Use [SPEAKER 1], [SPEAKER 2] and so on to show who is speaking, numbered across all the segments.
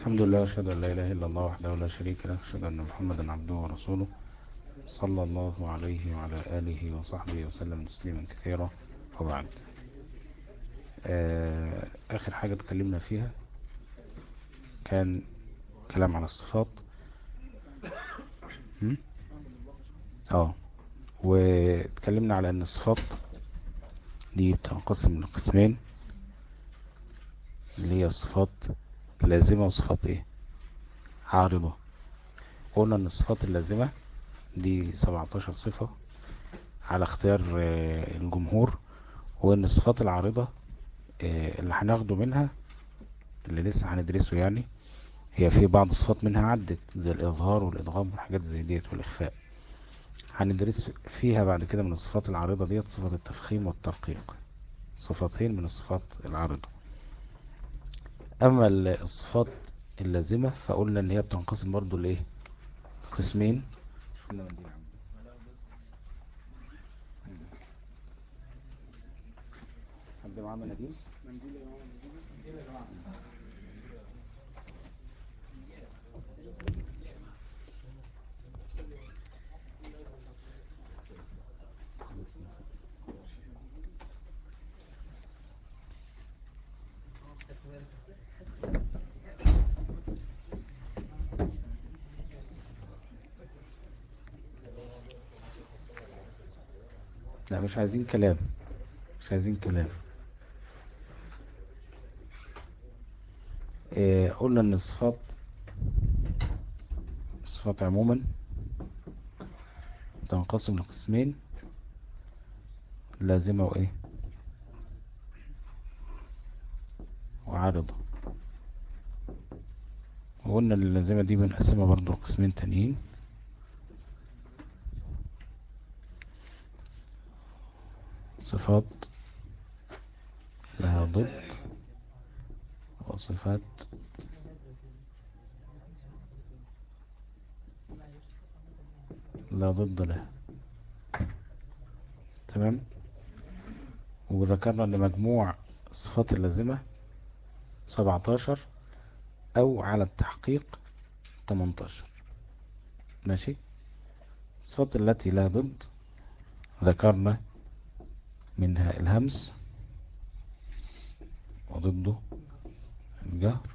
[SPEAKER 1] الحمد لله أشهد أن لا إله إلا الله وحده لا شريك له أشهد أن محمدا عبده ورسوله صلى الله عليه وعلى آله وصحبه وسلم تسليما كثيرا. وبعد. آه آخر حاجة تكلمنا فيها كان كلام على الصفات. آه. واتكلمنا على إن الصفات دي بتنقسم لقسمين اللي هي الصفات اللازمة وصفات إيه؟ عارضة. قلنا إن الصفات اللازمة دي 17 صفة على اختيار الجمهور وإن الصفات العارضة اللي هناخده منها اللي لسه هندرسه يعني هي في بعض الصفات منها عدت زي الإظهار والإدغام والحاجات زي ديت والإخفاء. هندرس فيها بعد كده من الصفات العارضة ديت صفة التفخيم والترقيق. صفتين من الصفات العارضة. أما الصفات اللازمة فقلنا إن هي بتنقسم برضو لإيه؟ قسمين. حد معاه مناديل لا مش عايزين كلام. مش عايزين كلام. إيه قلنا إن الصفات الصفات عموما تنقسم لقسمين لازمة وإيه؟ وعارضة. وقلنا اللازمة دي بنقسمها برضو لقسمين تانيين. صفات لها ضد وصفات لا ضد لها. تمام؟ وذكرنا إن مجموع الصفات اللازمة 17 أو على التحقيق 18 ماشي؟ الصفات التي لا ضد ذكرنا منها الهمس وضده الجهر.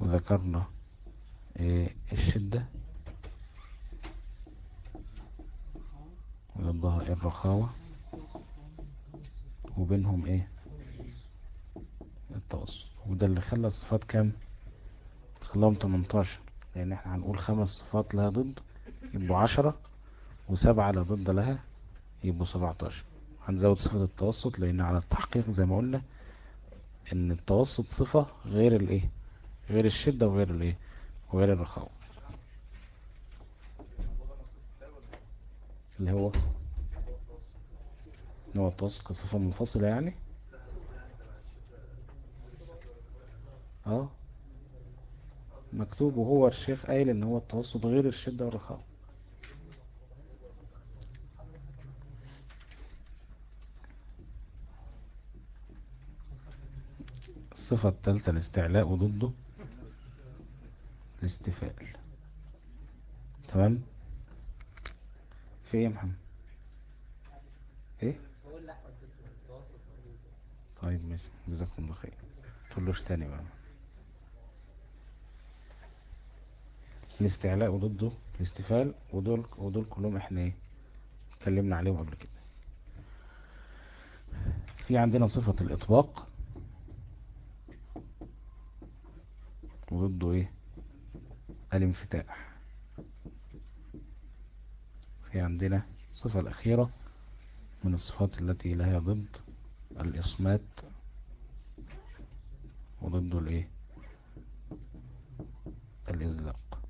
[SPEAKER 1] وذكرنا إيه الشدة. وضدها الرخاوة. وبينهم إيه؟ التوسط. وده اللي خلى الصفات كام؟ خلاهم 18 لأن إحنا هنقول خمس صفات لها ضد يبقوا عشرة وسبعة لا ضد لها يبقوا 17 هنزود صفة التوسط لأن على التحقيق زي ما قلنا إن التوسط صفة غير الإيه؟ غير الشدة وغير الإيه؟ وغير الرخاوة. اللي هو هو التوسط كصفة منفصلة يعني. أه. مكتوب وهو الشيخ قايل إن هو التوسط غير الشدة والرخاوة. الصفة الثالثة الاستعلاء وضده الاستفاء تمام؟ في إيه يا محمد؟ إيه؟ طيب ماشي. جزاكم الله خير. تقولوش تاني بقى. الاستعلاء وضده الاستفال ودول ودول كلهم إحنا إيه؟ اتكلمنا عليهم قبل كده. في عندنا صفة الإطباق. وضده إيه؟ الانفتاح. في عندنا الصفة الأخيرة من الصفات التي لها ضد الإصمات وضده الإيه؟ الإزلاق.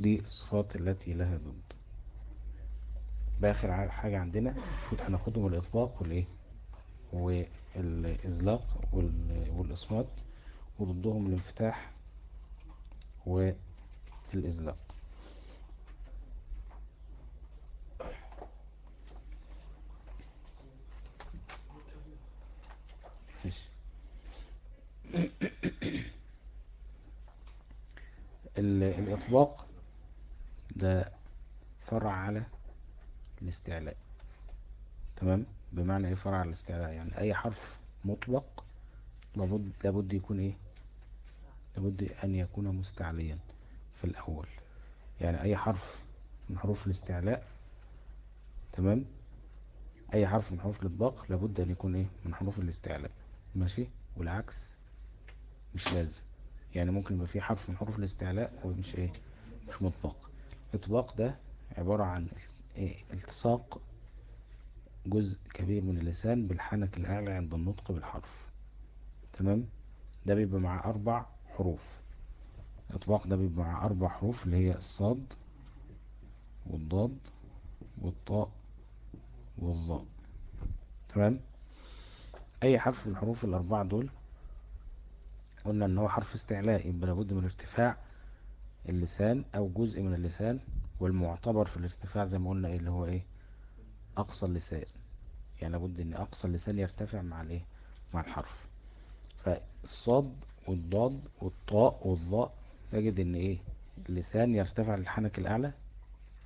[SPEAKER 1] دي الصفات التي لها ضد. بآخر حاجة عندنا المفروض هناخدهم الإطباق والإيه؟ والإزلاق والإصمات. وضدهم الانفتاح والإزلاق. الإطلاق ده فرع على الاستعلاء. تمام؟ بمعنى إيه فرع على الاستعلاء؟ يعني أي حرف مطلق لابد لابد يكون إيه؟ لابد أن يكون مستعليا في الأول. يعني أي حرف من حروف الاستعلاء تمام؟ أي حرف من حروف الاطباق لابد أن يكون إيه؟ من حروف الاستعلاء. ماشي؟ والعكس مش لازم. يعني ممكن يبقى في حرف من حروف الاستعلاء ومش إيه؟ مش مطبق. الاطباق ده عبارة عن إيه؟ التصاق جزء كبير من اللسان بالحنك الأعلى عند النطق بالحرف. تمام؟ ده بيبقى مع أربع حروف. الإطباق ده بيبقى مع أربع حروف اللي هي الصاد والضاد والطاء والظاء. تمام؟ أي حرف من الحروف الأربعة دول قلنا إن هو حرف استعلاء يبقى لابد من ارتفاع اللسان أو جزء من اللسان والمعتبر في الارتفاع زي ما قلنا إيه اللي هو إيه؟ أقصى اللسان. يعني لابد إن أقصى اللسان يرتفع مع الإيه؟ مع الحرف. فالصاد والضاد والطاء والظاء نجد إن إيه؟ اللسان يرتفع للحنك الأعلى.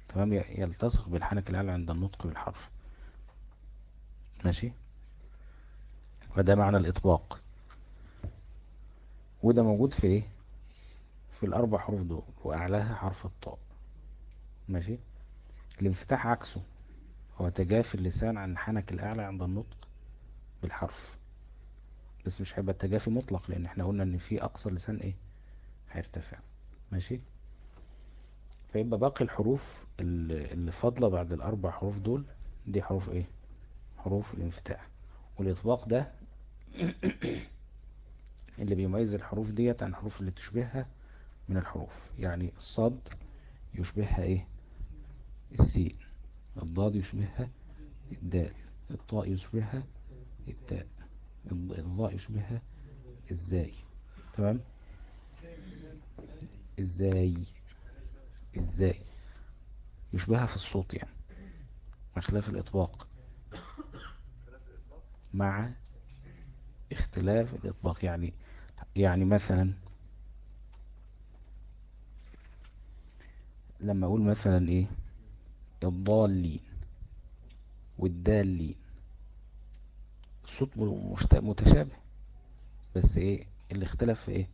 [SPEAKER 1] تمام؟ يلتصق بالحنك الأعلى عند النطق بالحرف. ماشي؟ وده معنى الإطباق. وده موجود في إيه؟ في الأربع حروف دول وأعلاها حرف الطاء. ماشي؟ الانفتاح عكسه. هو تجافي اللسان عن الحنك الأعلى عند النطق بالحرف. بس مش هيبقى التجافي مطلق لأن إحنا قلنا إن في أقصى اللسان إيه؟ هيرتفع. ماشي؟ فيبقى باقي الحروف اللي فاضلة بعد الأربع حروف دول دي حروف إيه؟ حروف الانفتاح. والإطباق ده اللي بيميز الحروف ديت عن الحروف اللي تشبهها من الحروف. يعني الصاد يشبهها إيه؟ السين. الضاد يشبهها الدال. الطاء يشبهها التاء. الضاء يشبهها إزاي تمام؟ إزاي إزاي يشبهها في الصوت يعني. مع خلاف الإطباق. مع اختلاف الإطباق. يعني يعني مثلا لما أقول مثلا إيه؟ الضالين والدالين. الصوت متشابه. بس إيه اللي اختلف في إيه؟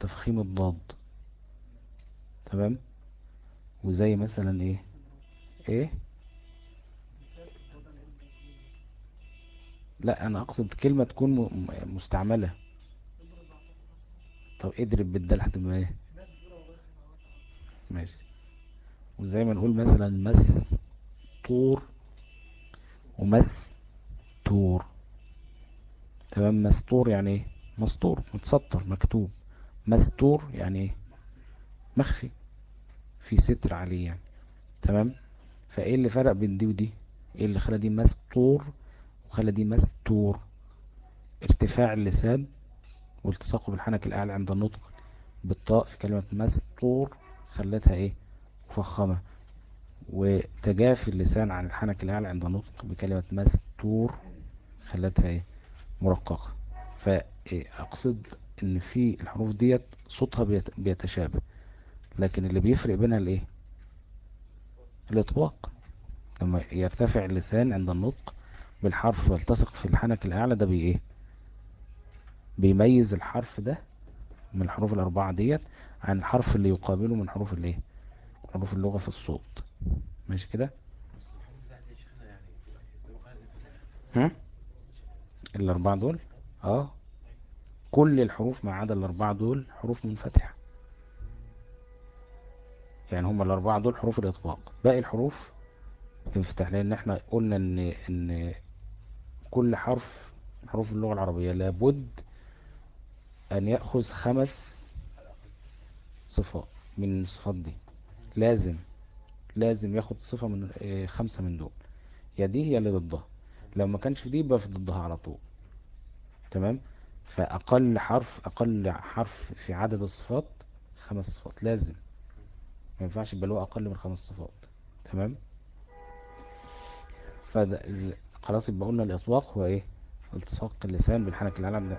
[SPEAKER 1] تفخيم الضاد. تمام؟ وزي مثلا إيه؟ إيه؟ لا أنا أقصد كلمة تكون مستعملة. طب اضرب بالدال هتبقى إيه؟ ماشي. وزي ما نقول مثلا مس طور ومس تور. تمام؟ مستور يعني إيه؟ مسطور متسطر مكتوب. مستور يعني إيه؟ مخفي في ستر عليه يعني. تمام؟ فإيه اللي فرق بين دي ودي؟ إيه اللي خلى دي مستور وخلى دي مستور؟ ارتفاع اللسان والتصاقه بالحنك الأعلى عند النطق بالطاء في كلمة مستور خلتها إيه؟ مفخمة. وتجافي اللسان عن الحنك الأعلى عند النطق بكلمة مستور خلتها إيه؟ مرققة. فأقصد إن في الحروف ديت صوتها بيتشابه. لكن اللي بيفرق بينها الإيه؟ الإطباق. لما يرتفع اللسان عند النطق بالحرف والتصق في الحنك الأعلى ده بي إيه؟ بيميز الحرف ده من الحروف الأربعة ديت عن الحرف اللي يقابله من حروف الإيه؟ حروف اللغة في الصوت. ماشي كده؟ هم؟ الأربعة دول؟ آه. كل الحروف ما عدا الأربعة دول حروف منفتحة. يعني هم الأربعة دول حروف الإطباق. باقي الحروف تنفتح لأن إحنا قلنا إن إن كل حرف من حروف اللغة العربية لابد أن يأخذ خمس صفات من الصفات دي. لازم لازم ياخد صفة من خمسة من دول. يا دي هي اللي ضدها. لو ما كانش في دي يبقى في ضدها على طول. تمام؟ فأقل حرف أقل حرف في عدد الصفات خمس صفات. لازم. ما ينفعش يبقى له أقل من خمس صفات. تمام؟ فده خلاص يبقى قلنا الإطلاق هو إيه؟ التصاق اللسان بالحنك العلم ده.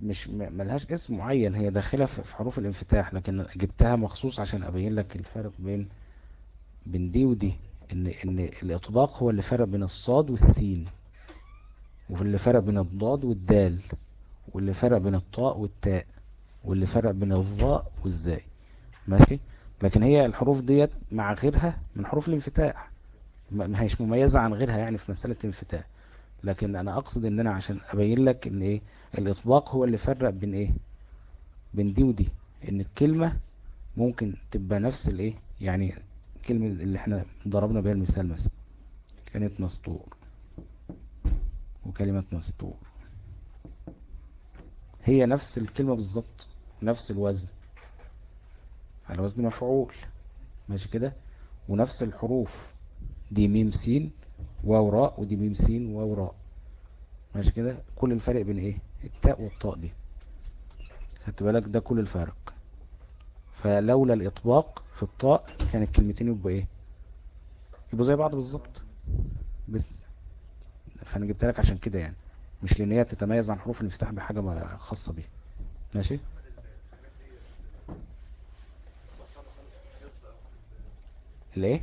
[SPEAKER 1] مش ملهاش اسم معين هي داخلة في في حروف الانفتاح لكن جبتها مخصوص عشان أبين لك الفرق بين بين دي ودي. إن إن الإطباق هو اللي فرق بين الصاد والسين واللي فرق بين الضاد والدال واللي فرق بين الطاء والتاء واللي فرق بين الظاء والزاي. ماشي؟ لكن هي الحروف ديت مع غيرها من حروف الانفتاح. ما هيش مميزة عن غيرها يعني في مسألة الانفتاح. لكن أنا أقصد إن أنا عشان أبين لك إن إيه الإطباق هو اللي فرق بين إيه بين دي ودي. إن الكلمة ممكن تبقى نفس الإيه يعني كلمة اللي إحنا ضربنا بيها المثال مثلا. كانت مسطور. وكلمة مسطور. هي نفس الكلمة بالظبط. نفس الوزن. على وزن مفعول. ماشي كده؟ ونفس الحروف. دي ميم سين واو راء ودي ميم سين واو راء. ماشي كده؟ كل الفرق بين إيه؟ التاء والطاء دي. خدت بالك؟ ده كل الفرق. فلولا الإطباق في الطاء كان الكلمتين يبقوا إيه؟ يبقوا زي بعض بالظبط. بس فأنا جبت لك عشان كده يعني. مش لأن هي تتميز عن حروف الانفتاح بحاجة ما- خاصة بيها. ماشي؟ الايه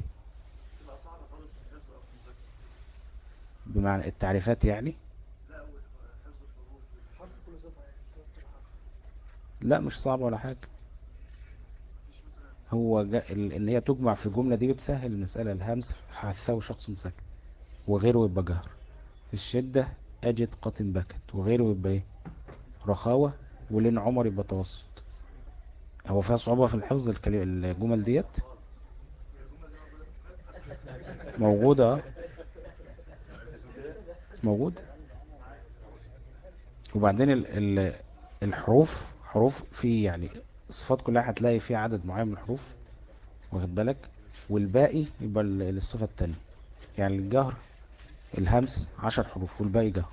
[SPEAKER 1] بمعنى التعريفات يعني؟ لا مش صعب ولا حاجة. هو جا... إن هي تجمع في الجملة دي بتسهل المسألة الهمس حثه شخص مسكن وغيره يبقى جهر. في الشدة أجد قاتل بكت وغيره يبقى إيه؟ رخاوة ولين عمر يبقى توسط. هو فيها صعوبة في الحفظ الكلي... الجمل ديت؟ موجودة آه. موجودة وبعدين ال... ال... الحروف حروف في يعني الصفات كلها هتلاقي فيها عدد معين من الحروف واخد بالك؟ والباقي يبقى الصفة التانية يعني الجهر الهمس عشر حروف والباقي جهر.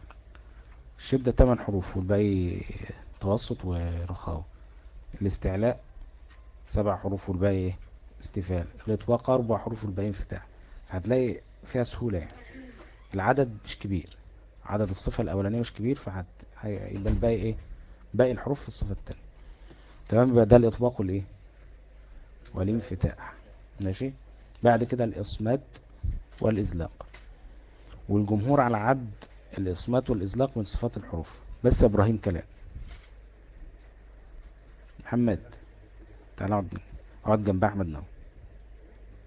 [SPEAKER 1] الشدة تمن حروف والباقي توسط ورخاوة الاستعلاء سبع حروف والباقي إيه؟ استفال. الإطباق أربع حروف والباقي انفتاح. هتلاقي فيها سهولة يعني. العدد مش كبير. عدد الصفة الأولانية مش كبير فهت هي- يبقى الباقي إيه؟ باقي الحروف في الصفة التانية تمام؟ يبقى ده الإطباق والايه والانفتاح. ماشي؟ بعد كده الإصمات والإزلاق. والجمهور على عد الإصمات والإزلاق من صفات الحروف. بس إبراهيم كلام. محمد تعال اقعد اقعد جنب أحمد نو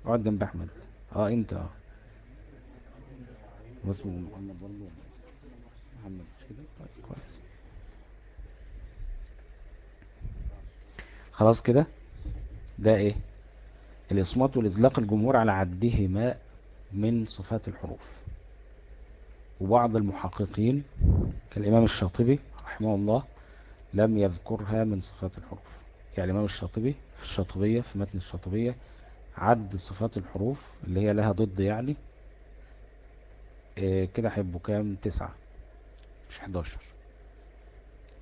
[SPEAKER 1] اقعد جنب أحمد. آه انت. آه. واسمه محمد برضه محمد مش كده؟ طيب كويس. خلاص كده؟ ده إيه؟ الإصمات والإزلاق الجمهور على عدهما من صفات الحروف. وبعض المحققين كالإمام الشاطبي رحمه الله لم يذكرها من صفات الحروف. يعني الإمام الشاطبي في الشاطبية في متن الشاطبية عد صفات الحروف اللي هي لها ضد يعني. إيه كده هيبقوا كام؟ تسعة مش 11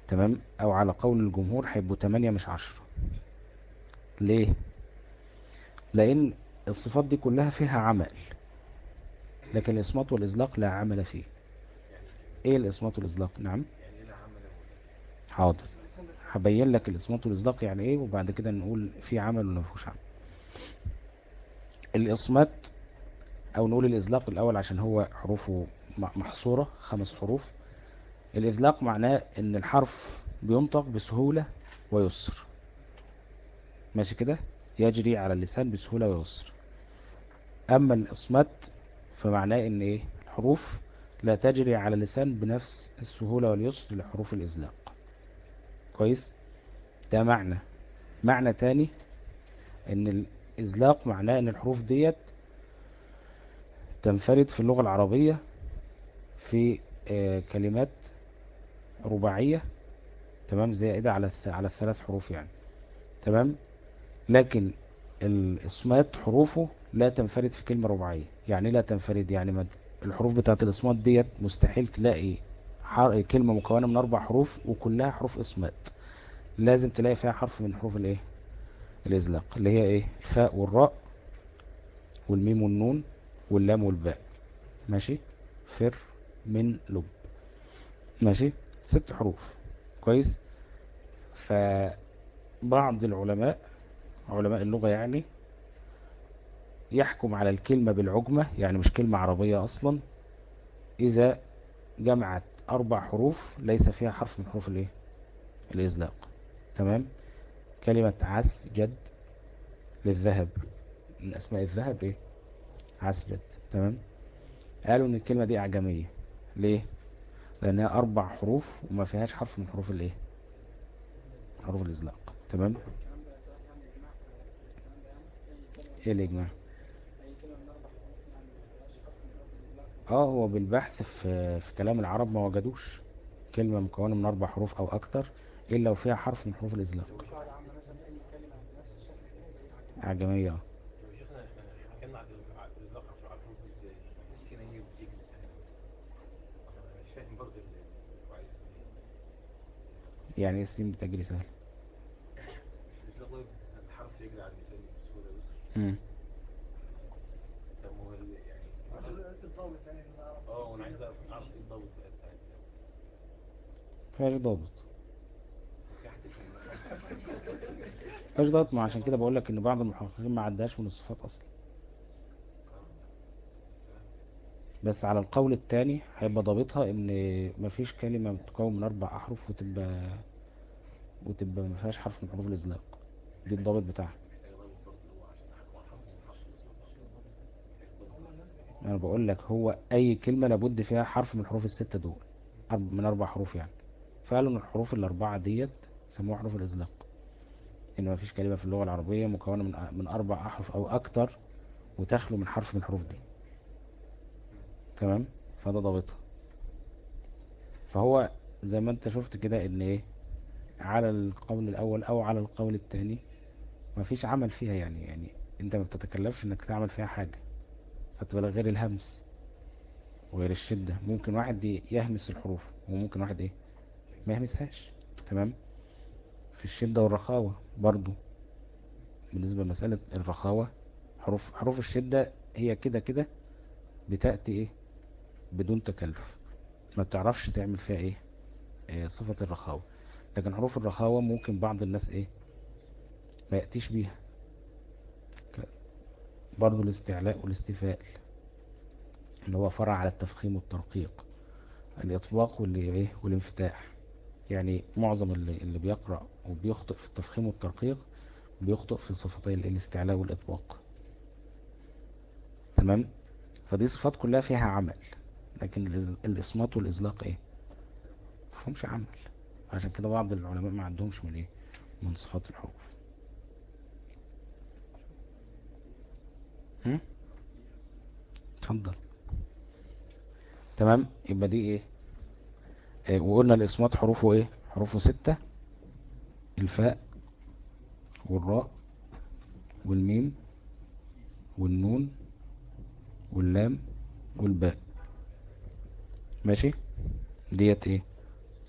[SPEAKER 1] تمام؟ أو على قول الجمهور هيبقوا 8 مش 10 ليه؟ لأن الصفات دي كلها فيها عمل لكن الإصمات والإزلاق لا عمل فيه. إيه الإصمات والإزلاق؟ نعم. حاضر. هبين لك الإصمات والإزلاق يعني إيه وبعد كده نقول في عمل ولا مفيهوش عمل. الإصمات أو نقول الإزلاق الأول عشان هو حروفه محصورة خمس حروف. الإزلاق معناه إن الحرف بينطق بسهولة ويسر. ماشي كده؟ يجري على اللسان بسهولة ويسر. أما الإصمات فمعناه إن إيه؟ الحروف لا تجري على اللسان بنفس السهولة واليسر لحروف الإزلاق كويس؟ ده معنى. معنى تاني إن الإزلاق معناه إن الحروف ديت تنفرد في اللغة العربية في آه، كلمات رباعية تمام زائدة على على الثلاث حروف يعني تمام؟ لكن الإصمات حروفه لا تنفرد في كلمة رباعية يعني لا تنفرد يعني مد الحروف بتاعت الإصمات ديت مستحيل تلاقي. كلمة مكونة من أربع حروف وكلها حروف إصمات لازم تلاقي فيها حرف من حروف الإيه؟ الإزلاق اللي هي إيه؟ الفاء والراء والميم والنون واللام والباء. ماشي؟ فر من لب. ماشي؟ ست حروف. كويس؟ فبعض العلماء علماء اللغة يعني يحكم على الكلمة بالعجمة يعني مش كلمة عربية أصلا إذا جمعت أربع حروف ليس فيها حرف من حروف الإيه؟ الإزلاق. تمام؟ كلمة عسجد للذهب. من أسماء الذهب إيه؟ عسجد. تمام؟ قالوا إن الكلمة دي أعجمية. ليه؟ لأنها أربع حروف وما فيهاش حرف من حروف الإيه؟ حروف الإزلاق. تمام؟ إيه الإجماع آه هو بالبحث في في كلام العرب ما وجدوش كلمة مكونة من أربع حروف أو أكتر إلا وفيها حرف من حروف الإزلاق. أعجمية آه
[SPEAKER 2] طب يا شيخنا إحنا إحنا اتكلمنا عن عن الإطلاق عن سرعة الحروف دي إزاي؟ يعني السين هي بتيجي مثلا أنا مش فاهم برضه اللي هو عايز يقول إيه
[SPEAKER 1] يعني إيه السين بتجري سهل
[SPEAKER 2] الحرف يجري على ال- يعني آه عايز اعرف إيه الضابط
[SPEAKER 1] فيهاش ضابط. فيهاش ضابط ما عشان كده بقول لك إن بعض المحققين ما عداش من الصفات أصلا. بس على القول الثاني هيبقى ضابطها إن مفيش كلمة تكون من أربع أحرف وتبقى وتبقى ما فيهاش حرف من حروف الازلاق دي الضابط بتاعها. أنا بقول لك هو أي كلمة لابد فيها حرف من الحروف الستة دول. من أربع حروف يعني. ان الحروف الأربعة ديت سموها حروف الازلاق إن ما فيش كلمة في اللغة العربية مكونة من من أربع احرف أو أكتر وتخلو من حرف من الحروف دي. تمام؟ فده ضابطها. فهو زي ما أنت شفت كده إن إيه؟ على القول الأول أو على القول الثاني مفيش عمل فيها يعني يعني أنت ما بتتكلفش إنك تعمل فيها حاجة خدت بالك غير الهمس وغير الشدة. ممكن واحد يهمس الحروف وممكن واحد إيه؟ ما يهمسهاش. تمام؟ في الشدة والرخاوة برضو. بالنسبة لمسألة الرخاوة حروف حروف الشدة هي كده كده بتأتي إيه؟ بدون تكلف. ما بتعرفش تعمل فيها إيه, إيه صفة الرخاوة. لكن حروف الرخاوة ممكن بعض الناس إيه ما يأتيش بيها. برضو الاستعلاء والاستفاء اللي هو فرع على التفخيم والترقيق. الإطباق إيه والانفتاح. يعني معظم اللي, اللي بيقرأ وبيخطئ في التفخيم والترقيق بيخطئ في صفتي ال- الاستعلاء والإطباق. تمام؟ فدي صفات كلها فيها عمل لكن الإصمات والإزلاق إيه؟ مفهومش عمل. عشان كده بعض العلماء ما عندهمش من إيه؟ من صفات الحروف هم؟ اتفضل. تمام؟ يبقى دي إيه؟ آه، وقلنا الإصمات حروفه إيه؟ حروفه ستة. الفاء والراء والميم والنون واللام والباء. ماشي؟ ديت إيه؟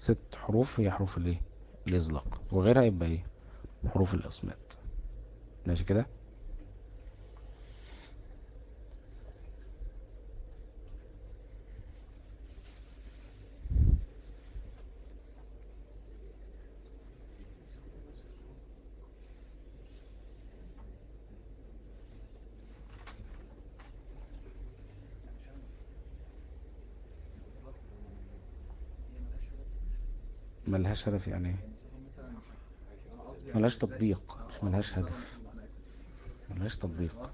[SPEAKER 1] ست حروف هي حروف الايه؟ الإزلاق. وغيرها يبقى إيه؟ حروف الإصمات ماشي كده؟ ملهاش هدف يعني. إيه ملهاش تطبيق مش ملهاش هدف. ملهاش تطبيق.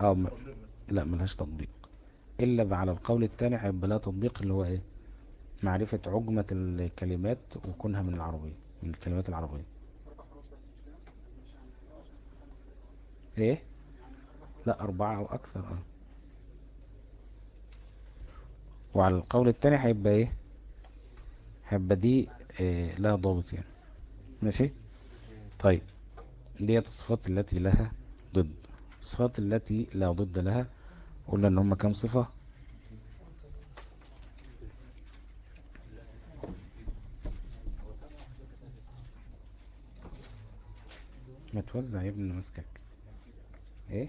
[SPEAKER 1] آه م... لا ملهاش تطبيق. إلا على القول الثاني هيبقى لها تطبيق اللي هو إيه؟ معرفة عجمة الكلمات وكونها من العربية من الكلمات العربية. إيه؟ لا أربعة أو أكثر آه. وعلى القول الثاني هيبقى إيه؟ هيبقى دي إيه لها ضابط يعني. ماشي؟ طيب ديت الصفات التي لها ضد. الصفات التي لا ضد لها قلنا إن هم كام صفة؟ ما توزع يا ابني ماسكك. إيه؟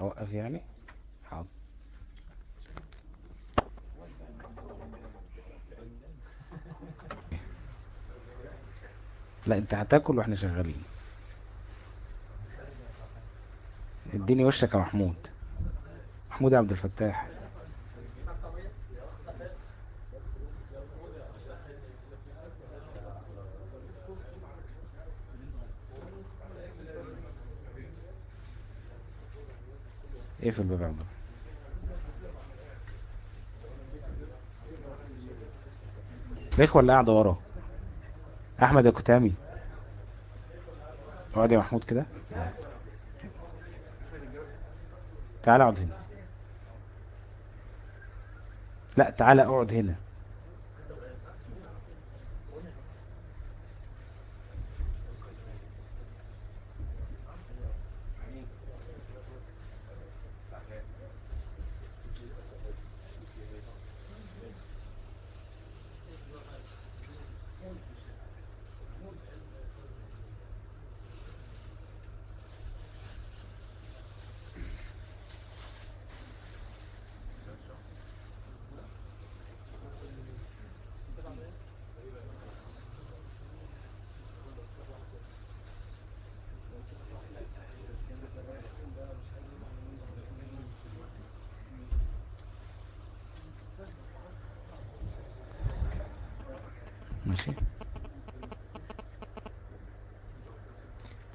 [SPEAKER 1] أوقف يعني؟ حاضر. لا انت هتاكل وإحنا شغالين. اديني وشك يا محمود. محمود عبد الفتاح. إيه في الباب عبد؟ الاخوه اللي قاعدة ورا؟ أحمد يا كتامي اقعد يا محمود كده. تعال اقعد هنا. لا تعال اقعد هنا.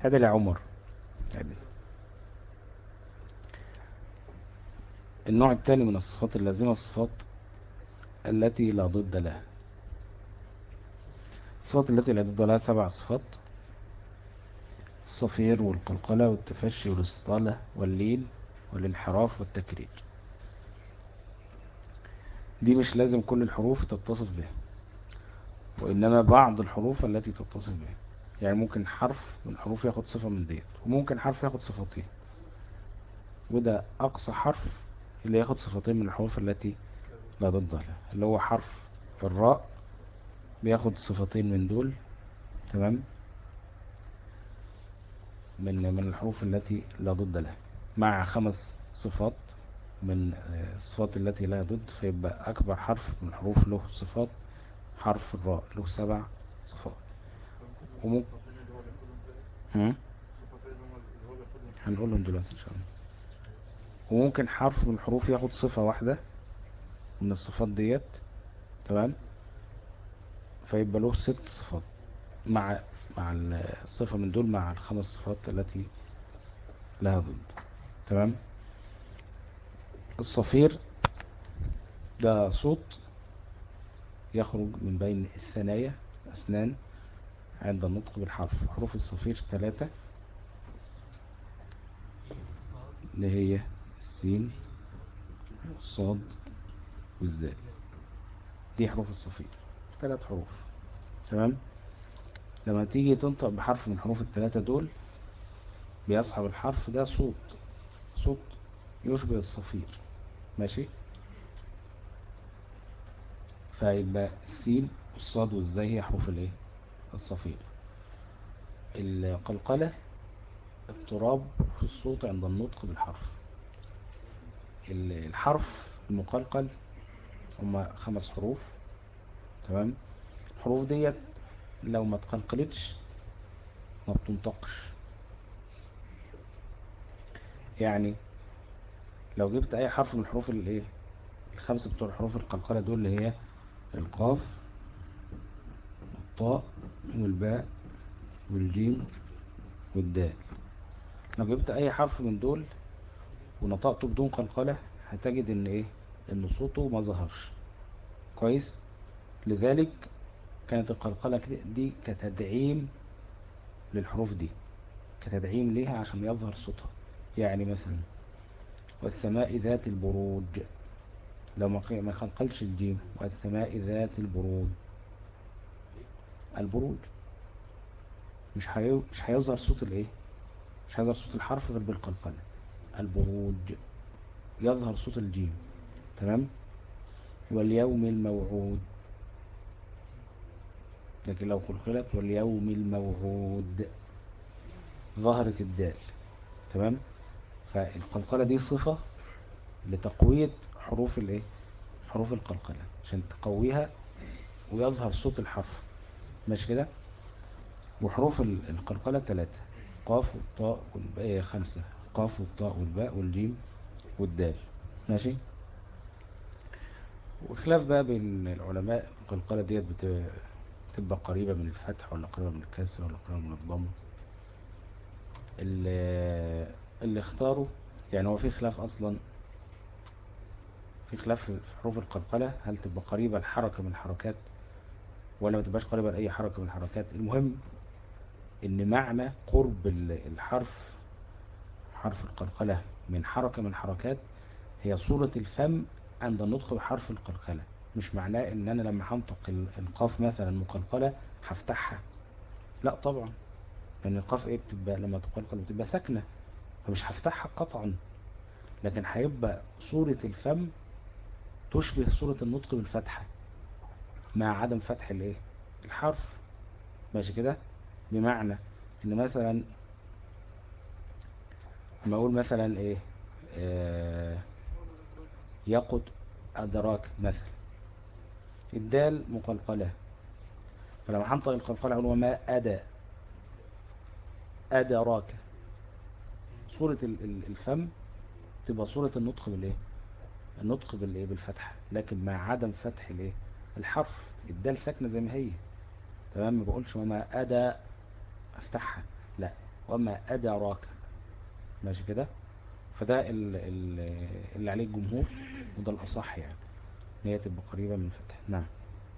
[SPEAKER 1] هذا يا عمر عدل. النوع الثاني من الصفات اللازمة الصفات التي لا ضد لها. الصفات التي لا ضد لها سبع صفات الصفير والقلقلة والتفشي والاستطالة واللين والانحراف والتكرير دي مش لازم كل الحروف تتصف بها وإنما بعض الحروف التي تتصف بها يعني ممكن حرف من الحروف ياخد صفة من ديت وممكن حرف ياخد صفتين. وده أقصى حرف اللي ياخد صفتين من الحروف التي لا ضد لها اللي هو حرف الراء بياخد صفتين من دول تمام؟ من من الحروف التي لا ضد لها. مع خمس صفات من الصفات التي لا ضد فيبقى أكبر حرف من الحروف له صفات حرف الراء له سبع صفات. وممكن هم؟ هنقولهم دلوقتي إن شاء الله. وممكن حرف من الحروف ياخد صفة واحدة من الصفات ديت تمام؟ فيبقى له ست صفات. مع مع الصفة من دول مع الخمس صفات التي لها ضد تمام؟ الصفير ده صوت يخرج من بين الثنايا أسنان. عند النطق بالحرف حروف الصفير ثلاثة. اللي هي السين والصاد والزاء. دي حروف الصفير ثلاث حروف. تمام؟ لما تيجي تنطق بحرف من حروف الثلاثة دول بيصحب الحرف ده صوت. صوت يشبه الصفير. ماشي؟ فيبقى السين والصاد والزاي هي حروف الايه؟ الصفير. القلقلة اضطراب في الصوت عند النطق بالحرف. الحرف المقلقل هما خمس حروف تمام؟ الحروف ديت لو ما تقلقلتش ما بتنطقش. يعني لو جبت أي حرف من الحروف الايه الخمسه بتوع الحروف القلقلة دول اللي هي القاف والطاء والباء والجيم والدال. لو جبت أي حرف من دول ونطقته بدون قلقلة هتجد إن إيه؟ إن صوته ما ظهرش. كويس؟ لذلك كانت القلقلة دي كتدعيم للحروف دي. كتدعيم ليها عشان يظهر صوتها. يعني مثلا والسماء ذات البروج. لو ما قلقلش الجيم والسماء ذات البروج. البروج. مش حي... مش هيظهر صوت الايه؟ مش هيظهر صوت الحرف غير بالقلقلة. البروج. يظهر صوت الجيم. تمام؟ واليوم الموعود. لكن لو قلقلت واليوم الموعود. ظهرت الدال. تمام؟ فالقلقلة دي صفة لتقوية حروف الايه؟ حروف القلقلة. عشان تقويها ويظهر صوت الحرف. ماشي كده؟ وحروف ال- القلقلة ثلاثة قاف والطاء والباء خمسة. قاف والطاء والباء والجيم والدال. ماشي؟ وخلاف بقى بين العلماء القلقلة ديت بت- بتبقى قريبة من الفتح ولا قريبة من الكسر ولا قريبة من الضم؟ اللي, اللي اختاروا يعني هو في خلاف أصلا. في خلاف في حروف القلقلة هل تبقى قريبة الحركة من الحركات؟ ولا ما تبقاش قريبة لأي حركة من الحركات. المهم إن معنى قرب ال- الحرف حرف القلقلة من حركة من الحركات هي صورة الفم عند النطق بحرف القلقلة. مش معناه إن أنا لما هنطق ال- القاف مثلا مقلقلة هفتحها. لا طبعا. لأن القاف إيه؟ بتبقى لما تقلقل بتبقى ساكنة. فمش هفتحها قطعا. لكن هيبقى صورة الفم تشبه صورة النطق بالفتحة. مع عدم فتح الايه؟ الحرف. ماشي كده؟ بمعنى إن مثلا لما أقول مثلا إيه؟ آه يقد أدراك مثلا. الدال مقلقلة. فلما هنطق القلقلة أقول وما أدى؟ أدراك. ال- الفم تبقى صورة النطق بالإيه؟ النطق بالإيه؟ بالفتحة. لكن مع عدم فتح الإيه؟ الحرف الدال ساكنة زي ما هي. تمام؟ ما بقولش وما أدى أفتحها. لا وما أدراك. ماشي كده؟ فده ال- ال- اللي عليه الجمهور وده الأصح يعني. ان هي تبقى قريبة من الفتح. نعم.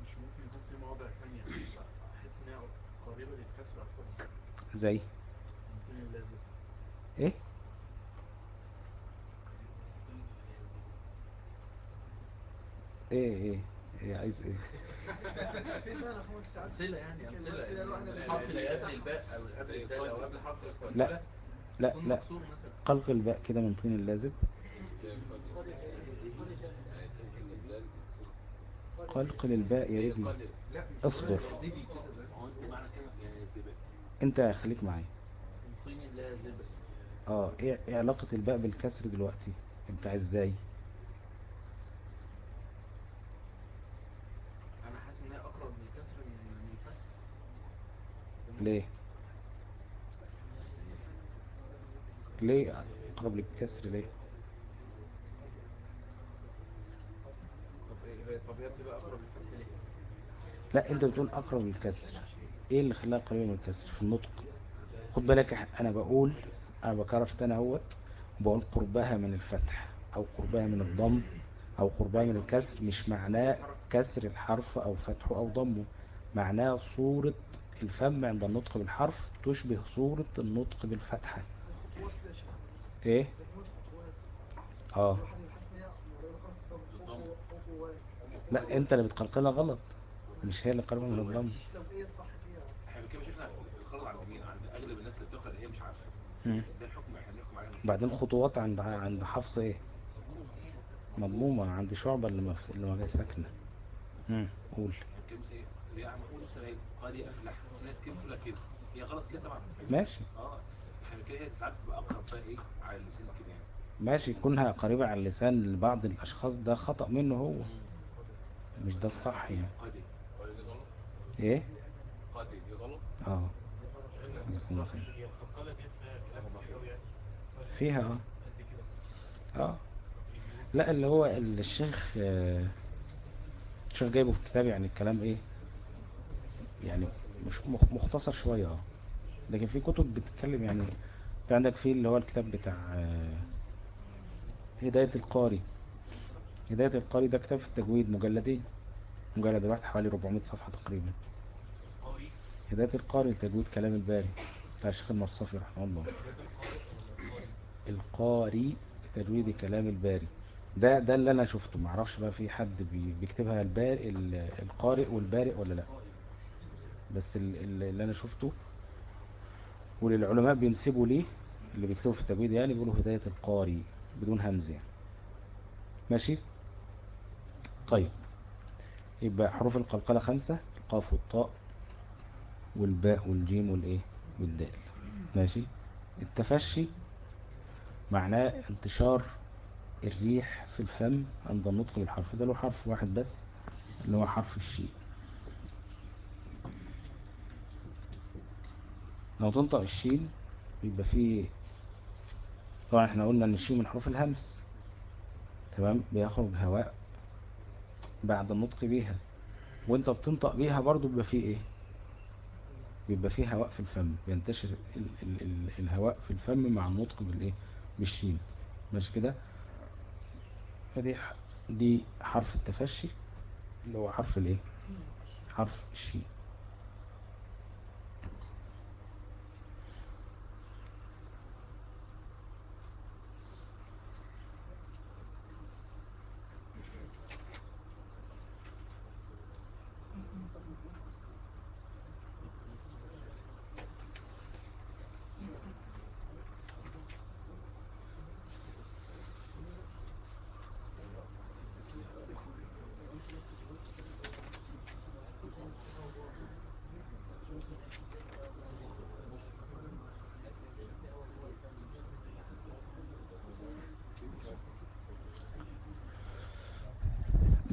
[SPEAKER 3] مش ممكن يكون في مواضع تانية؟ أحس هي قريبة للكسر أكتر.
[SPEAKER 1] زي؟
[SPEAKER 3] من طين اللازم.
[SPEAKER 1] إيه إيه عايز إيه؟
[SPEAKER 3] أمثلة يعني أمثلة. الحرف اللي قبل الباء أو قبل الدال أو قبل حرف القلقلة
[SPEAKER 1] لا لا لا. قلق الباء كده من طين اللازم قلق للباء يا ابني اصبر.
[SPEAKER 2] انت
[SPEAKER 1] خليك معايا. آه إيه إيه علاقة الباء بالكسر دلوقتي؟ انت إزاي
[SPEAKER 3] أنا حاسس إن هي أقرب للكسر من من الفتح
[SPEAKER 1] ليه؟ ليه؟ اقرب للكسر ليه؟
[SPEAKER 3] طب إيه هي طب هي بتبقى أقرب للفتح ليه؟
[SPEAKER 1] لا أنت بتقول أقرب للكسر. إيه اللي خلاها قريبة من الكسر؟ في النطق. خد بالك أنا بقول أنا بكرر تاني أهوت بقول قربها من الفتح أو قربها من الضم أو قربها من الكسر مش معناه كسر الحرف أو فتحه أو ضمه معناه صورة الفم عند النطق بالحرف تشبه صورة النطق بالفتحة.
[SPEAKER 4] إيه؟ آه.
[SPEAKER 1] لا أنت اللي بتقلقلها غلط. مش هي اللي قريبة من الضم؟
[SPEAKER 2] إحنا شفنا الغلط عند اغلب الناس اللي بتقرا هي مش عارفه. ده الحكم إحنا بنحكم عليه
[SPEAKER 1] بعدين خطوات عند عند حفص إيه؟ مضمومة. عند شعبة اللي ما اللي ما جاي ساكنة. مم. قول.
[SPEAKER 2] زي عم قد افلح ناس كده بتقولها كده. هي غلط كده طبعا.
[SPEAKER 1] ماشي.
[SPEAKER 2] آه عشان كده هي ساعات بتبقى اقرب بقى إيه على اللسان كده يعني.
[SPEAKER 1] ماشي كونها قريبة على اللسان لبعض الأشخاص ده خطأ منه هو. مش ده الصح يعني.
[SPEAKER 2] قد
[SPEAKER 1] إيه؟
[SPEAKER 2] قد دي غلط؟ آه. دي فيها كده
[SPEAKER 1] آه. لا اللي هو الشيخ آه، الشيخ جايبه في الكتاب يعني الكلام إيه؟ يعني مش مخ- مختصر شوية. آه لكن في كتب بتتكلم يعني انت عندك في اللي هو الكتاب بتاع هداية القاري. هداية القاري ده كتاب في التجويد مجلدين مجلد واحد حوالي 400 صفحة تقريبا. هداية القاري لتجويد كلام الباري بتاع الشيخ المصطفي رحمه الله. القاري لتجويد كلام الباري. ده ده اللي أنا شفته. معرفش بقى في حد بي- بيكتبها البارئ ال- القارئ والبارئ ولا لأ. بس ال- ال- اللي أنا شفته وللعلماء بينسبوا ليه اللي بيكتبوا في التجويد يعني بيقولوا هداية القاري بدون همز يعني ماشي؟ طيب. يبقى حروف القلقلة خمسة القاف والطاء والباء والجيم والإيه؟ والدال. ماشي؟ التفشي معناه انتشار الريح في الفم عند النطق بالحرف. ده له حرف واحد بس اللي هو حرف الشين. لو تنطق الشين بيبقى فيه طبعا إحنا قلنا إن الشين من حروف الهمس. تمام؟ بيخرج هواء بعد النطق بيها. وإنت بتنطق بيها برضو بيبقى فيه إيه؟ بيبقى فيه هواء في الفم. بينتشر ال ال ال الهواء في الفم مع النطق بالإيه؟ بالشين. ماشي كده؟ فدي دي حرف التفشي اللي هو حرف الإيه؟ حرف الشين.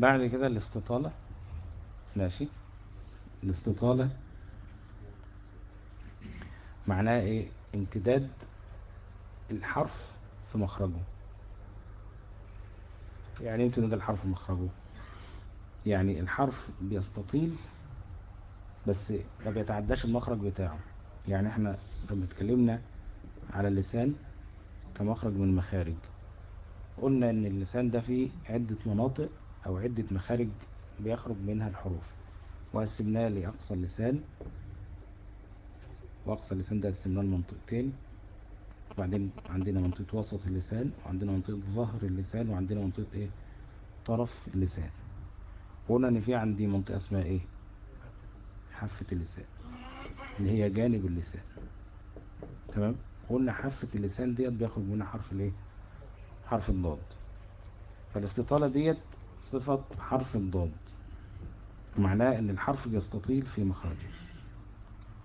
[SPEAKER 1] بعد كده الاستطالة. ماشي. الاستطالة معناها إيه؟ امتداد الحرف في مخرجه. يعني إيه امتداد الحرف في مخرجه؟ يعني الحرف بيستطيل بس ما بيتعداش المخرج بتاعه. يعني إحنا لما اتكلمنا على اللسان كمخرج من المخارج قلنا إن اللسان ده فيه عدة مناطق أو عدة مخارج بيخرج منها الحروف. وقسمناه لأقصى اللسان. وأقصى اللسان ده قسمناه لمنطقتين. وبعدين عندنا منطقة وسط اللسان وعندنا منطقة ظهر اللسان وعندنا منطقة إيه؟ طرف اللسان. قلنا إن في عندي منطقة اسمها إيه؟ حافة اللسان اللي هي جانب اللسان. تمام؟ قلنا حافة اللسان ديت بيخرج منها حرف الإيه؟ حرف الضاد. فالاستطالة ديت صفة حرف الضاد. معناه إن الحرف بيستطيل في مخرجه.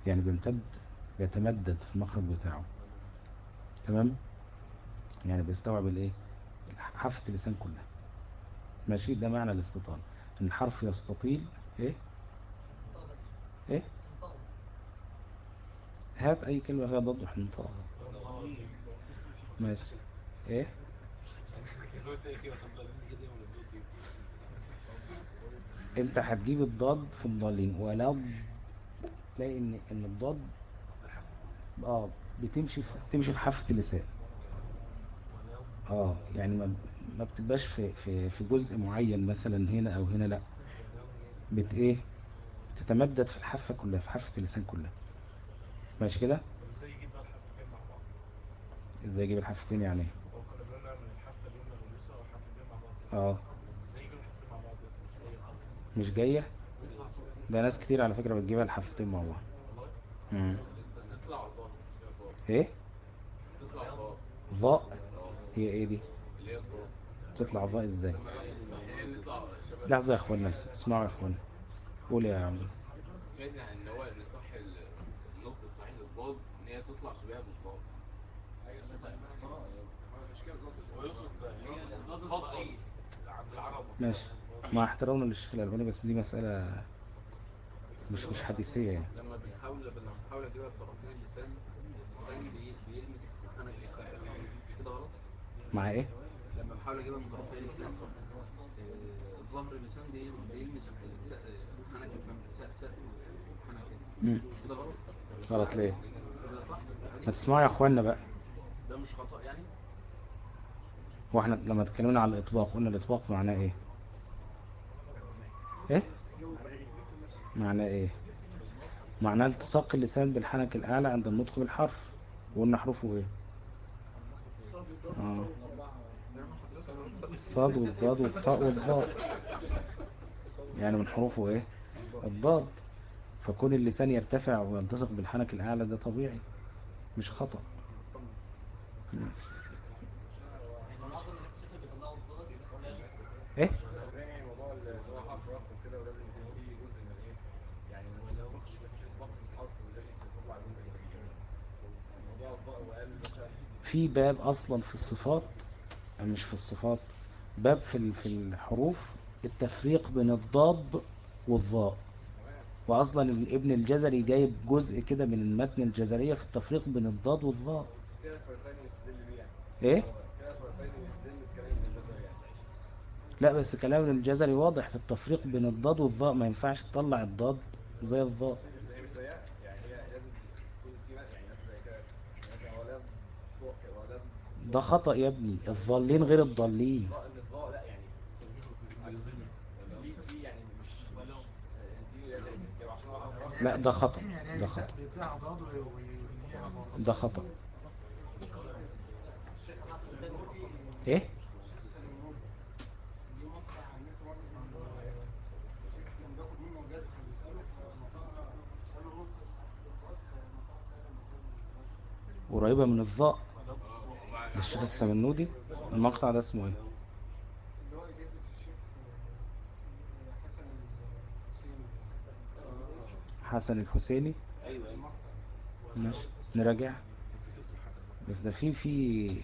[SPEAKER 1] يعني بيمتد بيتمدد في المخرج بتاعه. تمام؟ يعني بيستوعب الإيه؟ حافة اللسان كلها. ماشي؟ ده معنى الاستطالة. إن الحرف يستطيل إيه؟ إيه؟ هات أي كلمة فيها ضد وإحنا ننطقها ماشي. إيه؟ انت هتجيب الضاد في الضالين ولو تلاقي ان إن الضاد آه بتمشي في بتمشي في حافة اللسان. آه يعني ما ما بتبقاش في في في جزء معين مثلا هنا أو هنا لأ. بت إيه؟ بتتمدد في الحافة كلها في حافة اللسان كلها. ماشي كده؟
[SPEAKER 2] إزاي يجيب
[SPEAKER 1] الحافتين يعني؟ إيه
[SPEAKER 2] هو كنا بنقول من الحرف اليمنى واليسرى والحرفتين مع بعض
[SPEAKER 1] آه
[SPEAKER 2] إزاي يجيب الحرفتين مع بعض إزاي
[SPEAKER 1] مش جاية؟ ده ناس كتير على فكرة بتجيبها الحافتين مع بعض.
[SPEAKER 3] إيه؟
[SPEAKER 1] ضاء. هي إيه دي؟ تطلع ضاء
[SPEAKER 3] إزاي؟
[SPEAKER 1] لحظة يا إخوانا اسمعوا يا إخوانا. قول يا عم.
[SPEAKER 3] سمعت هو ان هي تطلع
[SPEAKER 1] ماشي. مع احترامنا للشيخ الألباني بس دي مسألة مش مش حديثية يعني
[SPEAKER 3] لما بنحاول لما بنحاول اجيبها بطرفين اللسان اللسان بي- بيلمس الخلفي مش كده غلط؟
[SPEAKER 1] مع إيه
[SPEAKER 3] لما بحاول اجيبها من طرفي اللسان آه، ظهر اللسان بي- بيلمس آه، خانك
[SPEAKER 1] مم.
[SPEAKER 3] مش كده غلط؟
[SPEAKER 1] غلط ليه؟ ما تسمعوا يا اخوانا بقى
[SPEAKER 3] ده مش خطأ يعني؟
[SPEAKER 1] وإحنا لما اتكلمنا عن الإطباق قلنا الإطباق معناه إيه إيه؟ معناه إيه؟ معناه التصاق اللسان بالحنك الأعلى عند النطق بالحرف وقلنا حروفه إيه؟ آه. الصاد والضاد والطاء والضاء يعني من حروفه إيه؟ الضاد. فكون اللسان يرتفع ويلتصق بالحنك الأعلى ده طبيعي مش خطأ. إيه
[SPEAKER 2] يعني موضوع اللي هو حرف رقم كده ولازم يكون فيه جزء من إيه يعني ما تطبقش ما فيش اطباق في الحرف ولازم تطلع جزء من الكلام يعني موضوع الضاء وقال مثلا
[SPEAKER 1] في باب أصلا في الصفات مش في الصفات باب في في الحروف التفريق بين الضاد والضاء. واصلا ابن الجزري جايب جزء كده من المتن الجزرية في التفريق بين الضاد والظاء
[SPEAKER 5] يعني إيه؟ يعني
[SPEAKER 1] لا بس كلام الجزري واضح في التفريق بين الضاد والظاء ما ينفعش تطلع الضاد زي الظاء
[SPEAKER 5] بس هي مش زيها يعني هي لازم تكون في يعني مثلا زي كده يعني مثلا هو لازم مفتوح كده هو لازم
[SPEAKER 1] ده خطأ يا ابني الضالين غير الضالين.
[SPEAKER 5] لا
[SPEAKER 1] ده خطأ ده خطأ ده خطأ. إيه؟ قريبة من الظاء الشيخ السمنودي المقطع ده اسمه
[SPEAKER 4] إيه؟ حسن الحسيني.
[SPEAKER 5] أيوه
[SPEAKER 1] ماشي نراجع. بس ده في في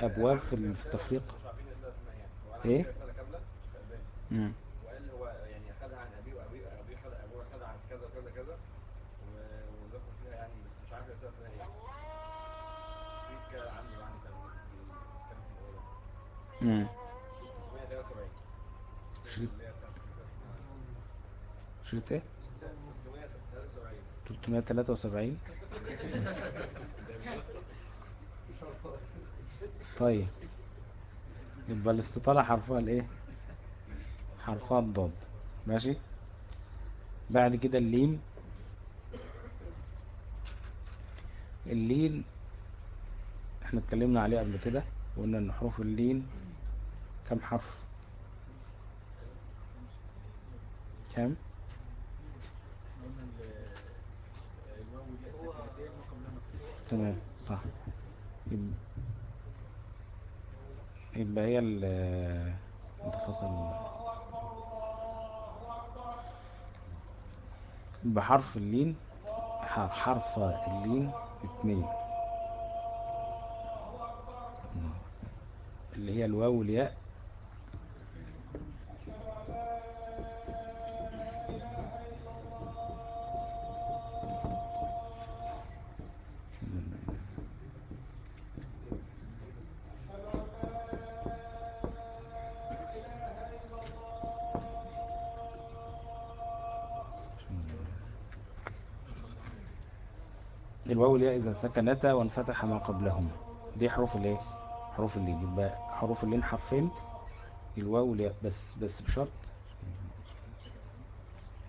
[SPEAKER 1] أبواب في ال- في التفريق.
[SPEAKER 5] مش عارفين الرساله اسمها يعني هو أنا
[SPEAKER 1] إيه؟
[SPEAKER 5] عندي رساله كامله مش خلبان
[SPEAKER 1] مم.
[SPEAKER 5] وقال هو يعني اخذها عن ابيه وابيه ابيه خد ابوه اخذها عن كذا وكذا كذا و- وذكر فيها يعني بس مش عارف الرساله اسمها إيه شريط كده عنده يعني كان بيتكلم في الموضوع ده
[SPEAKER 1] مم.
[SPEAKER 5] 373
[SPEAKER 1] شريط إيه؟
[SPEAKER 5] 373
[SPEAKER 1] 373 طيب. يبقى الاستطالة حرفها الإيه؟ حرفها الضاد. ماشي؟ بعد كده اللين. اللين إحنا اتكلمنا عليه قبل كده. وقلنا إن حروف اللين كم حرف؟ كم؟ تمام صح. يبقى, يبقى هي ال انت فاصل بحرف اللين حرف اللين اتنين. اللي هي الواو والياء إذا سكنتا وانفتح ما قبلهما دي حروف الإيه؟ حروف اللين يبقى حروف اللين حرفين. الواو والياء. بس بس بشرط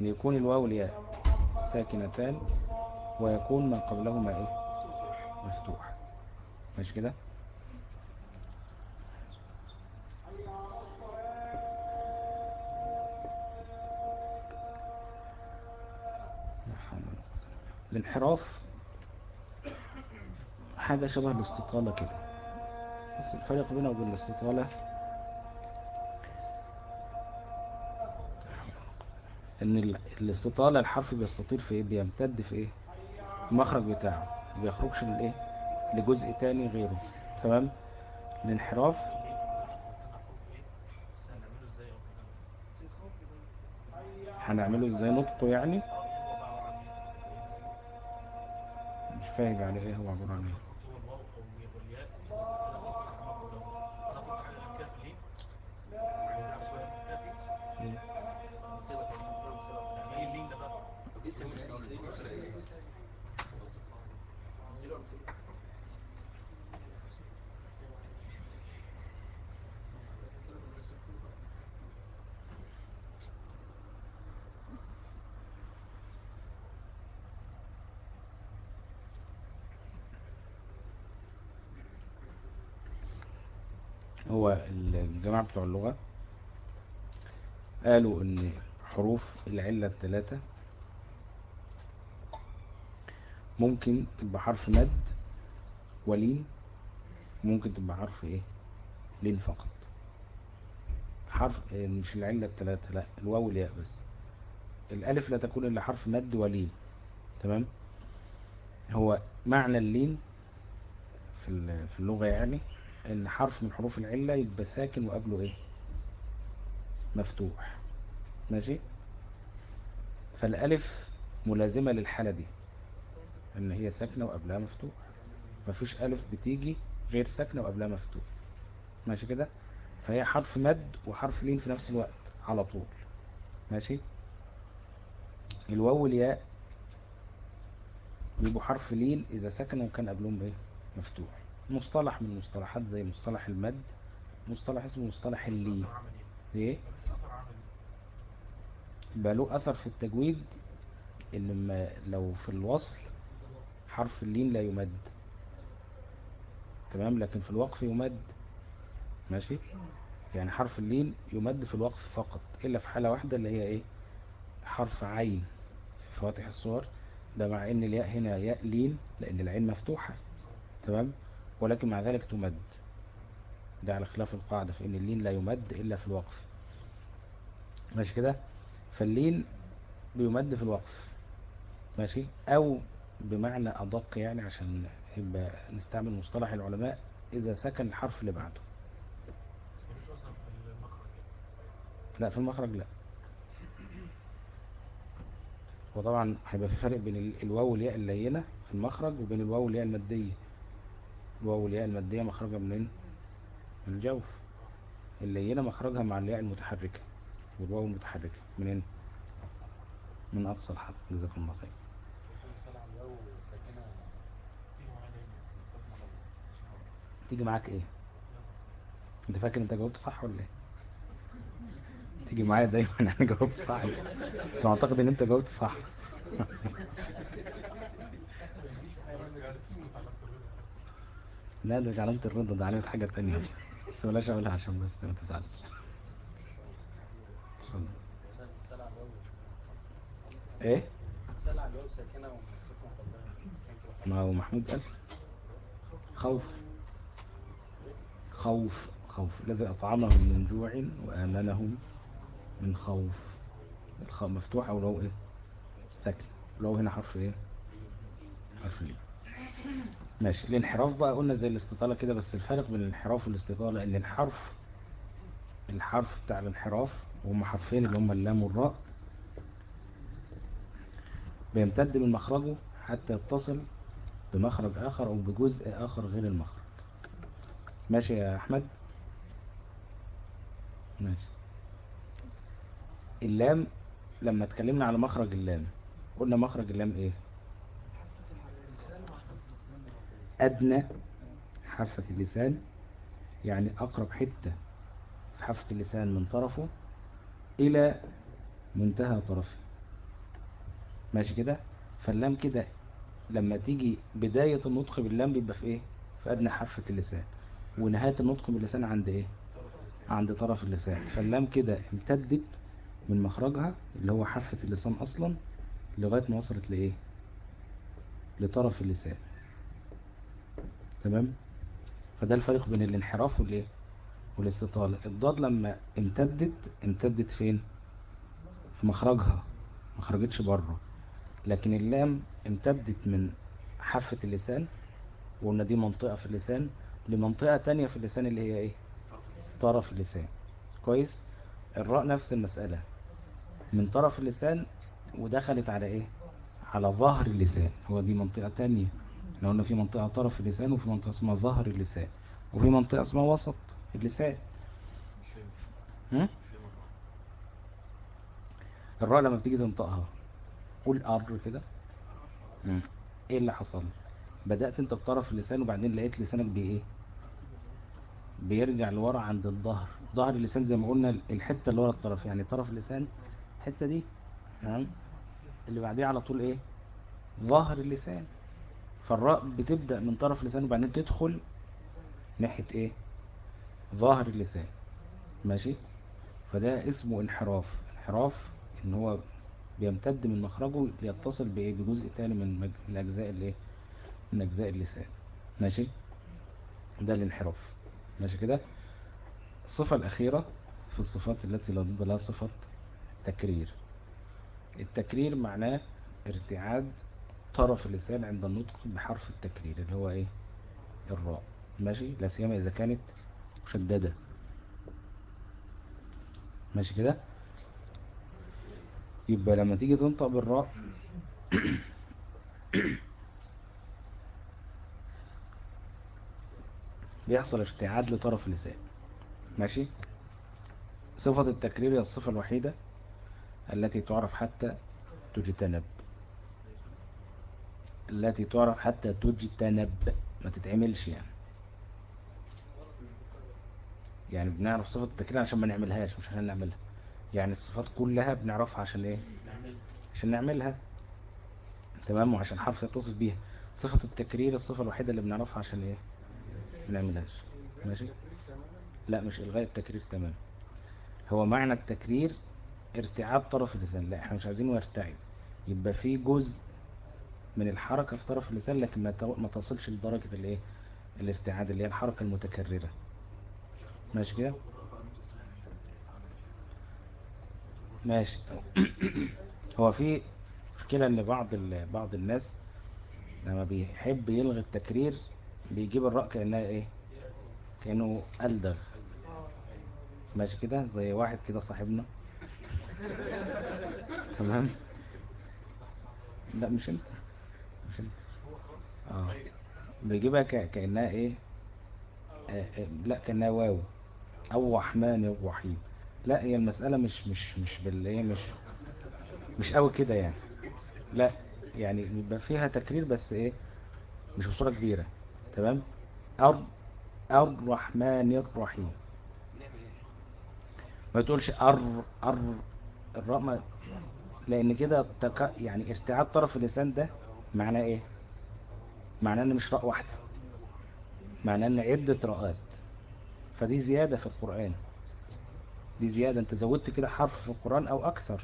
[SPEAKER 1] إن يكون الواو والياء ساكنتان ويكون ما قبلهما إيه؟ مفتوح. ماشي كده. الانحراف حاجة شبه الاستطالة كده. بس الفرق بينه وبين الاستطالة إن ال- الاستطالة الحرف بيستطيل في إيه؟ بيمتد في إيه؟ المخرج بتاعه. ما بيخرجش من إيه؟ لجزء تاني غيره. تمام؟ الانحراف هنعمله إزاي؟ نطقه يعني. مش فاهم يعني إيه هو عبارة عن إيه. هو الجماعة بتوع اللغة قالوا إن حروف العلة الثلاثة ممكن تبقى حرف مد ولين ممكن تبقى حرف إيه؟ لين فقط. حرف إيه، مش العلة الثلاثة لا الواو والياء بس. الألف لا تكون إلا حرف مد ولين تمام؟ هو معنى اللين في ال- في اللغة يعني إن حرف من حروف العلة يبقى ساكن وقبله إيه؟ مفتوح. ماشي؟ فالألف ملازمة للحالة دي إن هي ساكنة وقبلها مفتوح. مفيش ألف بتيجي غير ساكنة وقبلها مفتوح. ماشي كده؟ فهي حرف مد وحرف لين في نفس الوقت على طول. ماشي؟ الواو والياء بيبقوا حرف لين إذا سكنوا وكان قبلهم إيه؟ مفتوح. مصطلح من المصطلحات زي مصطلح المد مصطلح اسمه مصطلح
[SPEAKER 2] عملي إيه؟
[SPEAKER 1] بقى له أثر في التجويد إن ما لو في الوصل حرف اللين لا يمد. تمام؟ لكن في الوقف يمد. ماشي؟ يعني حرف اللين يمد في الوقف فقط إلا في حالة واحدة اللي هي إيه؟ حرف عين في فواتح الصور. ده مع إن الياء هنا ياء لين لأن العين مفتوحة. تمام؟ ولكن مع ذلك تمد. ده على خلاف القاعدة في إن اللين لا يمد إلا في الوقف. ماشي كده؟ فاللين بيمد في الوقف. ماشي؟ أو بمعنى أدق يعني عشان يبقى نستعمل مصطلح العلماء إذا سكن الحرف اللي بعده. لا في المخرج لا. وطبعا هيبقى في فرق بين ال- الواو والياء اللينة في المخرج وبين الواو والياء المادية. والياء المادية مخرجها منين؟ من الجوف. اللينة مخرجها مع الياء المتحركة. والواو المتحركة منين؟ من أقصى الحلق جزاكم الله خير.
[SPEAKER 2] تيجي
[SPEAKER 1] معاك إيه؟ أنت فاكر أنت جاوبت صح ولا إيه؟ تيجي معايا دايما أنا جاوبت صح. أنت معتقد إن أنت جاوبت صح؟ لا ده مش علامة الرضا ده علامة حاجة تانية. بس بلاش أقولها عشان بس ما تزعلش. إيه؟ ما هو محمود قال. خوف. خوف خوف. الذي أطعمهم من جوع وآمنهم من خوف. الخ مفتوحة ولو إيه؟ ساكن. ولو هنا حرف إيه؟ حرف ليه ماشي. الانحراف بقى قلنا زي الاستطالة كده بس الفرق بين الانحراف والاستطالة إن الحرف الحرف بتاع الانحراف وهم حرفين اللي هم اللام والراء بيمتد من مخرجه حتى يتصل بمخرج آخر أو بجزء آخر غير المخرج. ماشي يا أحمد؟ ماشي. اللام لما اتكلمنا على مخرج اللام قلنا مخرج اللام إيه؟ أدنى حافة اللسان يعني أقرب حتة في حافة اللسان من طرفه إلى منتهى طرفه. ماشي كده؟ فاللام كده لما تيجي بداية النطق باللام بيبقى في إيه؟ في أدنى حافة اللسان. ونهاية النطق باللسان عند إيه؟ عند طرف اللسان. فاللام كده امتدت من مخرجها اللي هو حافة اللسان أصلا لغاية ما وصلت لإيه؟ لطرف اللسان. تمام؟ فده الفرق بين الانحراف والإيه؟ والاستطالة. الضاد لما امتدت امتدت فين؟ في مخرجها. ما خرجتش بره. لكن اللام امتدت من حافة اللسان وقلنا دي منطقة في اللسان لمنطقة تانية في اللسان اللي هي إيه؟ طرف اللسان. كويس؟ الراء نفس المسألة. من طرف اللسان ودخلت على إيه؟ على ظهر اللسان. هو دي منطقة تانية. إحنا قلنا في منطقة طرف اللسان وفي منطقة اسمها ظهر اللسان. وفي منطقة اسمها وسط اللسان.
[SPEAKER 3] الرأي.
[SPEAKER 1] الراء لما بتيجي تنطقها قول أر كده. إيه اللي حصل؟ بدأت أنت بطرف اللسان وبعدين لقيت لسانك بإيه؟ بيرجع لورا عند الظهر. ظهر اللسان زي ما قلنا الحتة اللي ورا الطرف. يعني طرف اللسان الحتة دي تمام؟ اللي بعديها على طول إيه؟ ظهر اللسان. فالراء بتبدأ من طرف اللسان وبعدين تدخل ناحية إيه؟ ظهر اللسان. ماشي؟ فده اسمه انحراف. انحراف إن هو بيمتد من مخرجه ليتصل بإيه؟ بجزء تاني من مج... من أجزاء الإيه؟ من أجزاء اللسان. ماشي؟ ده الانحراف. ماشي كده؟ الصفة الأخيرة في الصفات التي لا ضد لها صفة تكرير. التكرير معناه ارتعاد طرف اللسان عند النطق بحرف التكرير اللي هو إيه؟ الراء. ماشي؟ لا سيما إذا كانت مشددة. ماشي كده؟ يبقى لما تيجي تنطق بالراء بيحصل ارتعاد لطرف اللسان. ماشي؟ صفة التكرير هي الصفة الوحيدة التي تعرف حتى تجتنب. التي تعرف حتى تجتنب ما تتعملش يعني. يعني بنعرف صفة التكرير عشان ما نعملهاش مش عشان نعملها. يعني الصفات كلها بنعرفها عشان إيه؟ عشان نعملها. تمام؟ وعشان حرف يتصل بيها. صفة التكرير الصفة الوحيدة اللي بنعرفها عشان إيه؟ ما نعملهاش. ماشي؟ لا مش إلغاء التكرير تمام. هو معنى التكرير ارتعاد طرف اللسان لا إحنا مش عايزينه يرتعد يبقى في جزء من الحركة في طرف اللسان لكن ما تصلش لدرجة الايه الارتعاد اللي هي الحركة المتكررة. ماشي كده؟ ماشي. هو في مشكلة إن بعض. بعض الناس لما بيحب يلغي التكرير بيجيب الراء كأنها إيه؟ كأنه ألدغ. ماشي كده؟ زي واحد كده صاحبنا. تمام؟ لا مش أنت. انت آه. بيجيبها ك... كأنها إيه؟ آه آه لأ كأنها واو. أو رحمن الرحيم. لأ هي المسألة مش مش مش باللي هي مش مش قوي كده يعني. لأ يعني بيبقى فيها تكرير بس إيه؟ مش بصورة كبيرة. تمام؟ أر الرحمن الرحيم. ما تقولش أر أر الراء ما- لأن كده. يعني ارتعاد طرف اللسان ده معناه إيه؟ معناه إن مش راء واحدة. معناه إن عدة راءات فدي زيادة في القرآن. دي زيادة. أنت زودت كده حرف في القرآن أو أكثر.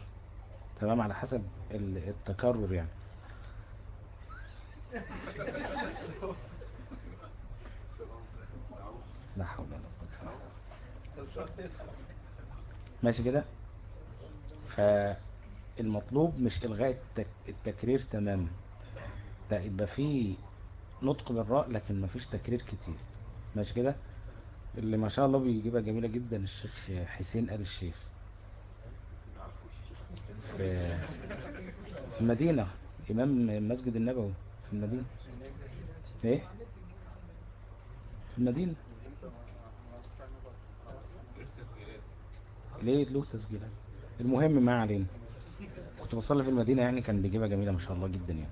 [SPEAKER 1] تمام؟ على حسب ال- التكرر يعني. لا حول ولا. ماشي كده؟ فالمطلوب مش التك... التكرير تماما. يبقى فيه نطق بالراء لكن مفيش تكرير كتير. ماشي كده؟ اللي ما شاء الله بيجيبها جميلة جدا الشيخ حسين آل الشيخ. في في المدينة إمام المسجد النبوي في المدينة. إيه؟ في المدينة. ليه له تسجيلات؟ المهم ما علينا. كنت بصلي في المدينة يعني كان بيجيبها جميلة ما شاء الله جدا يعني.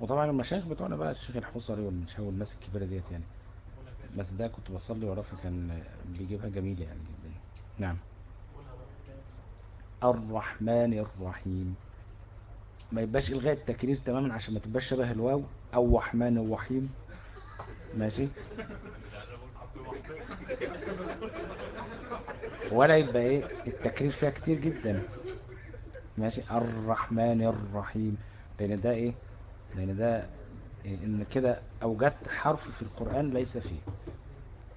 [SPEAKER 1] وطبعا المشايخ بتوعنا بقى الشيخ الحصري والمشايخ والناس الكبيرة ديت يعني. بس ده كنت بصلي وراه فكان بيجيبها جميلة يعني جدا. نعم. الرحمن الرحيم. ما يبقاش إلغاء التكرير تماما عشان ما تبقاش شبه الواو. أو رحمن الرحيم. ماشي. ولا يبقى إيه التكرير فيها كتير جدا. ماشي. الرحمن الرحيم. لأن ده إيه لأن ده إيه إن كده اوجدت حرف في القرآن ليس فيه.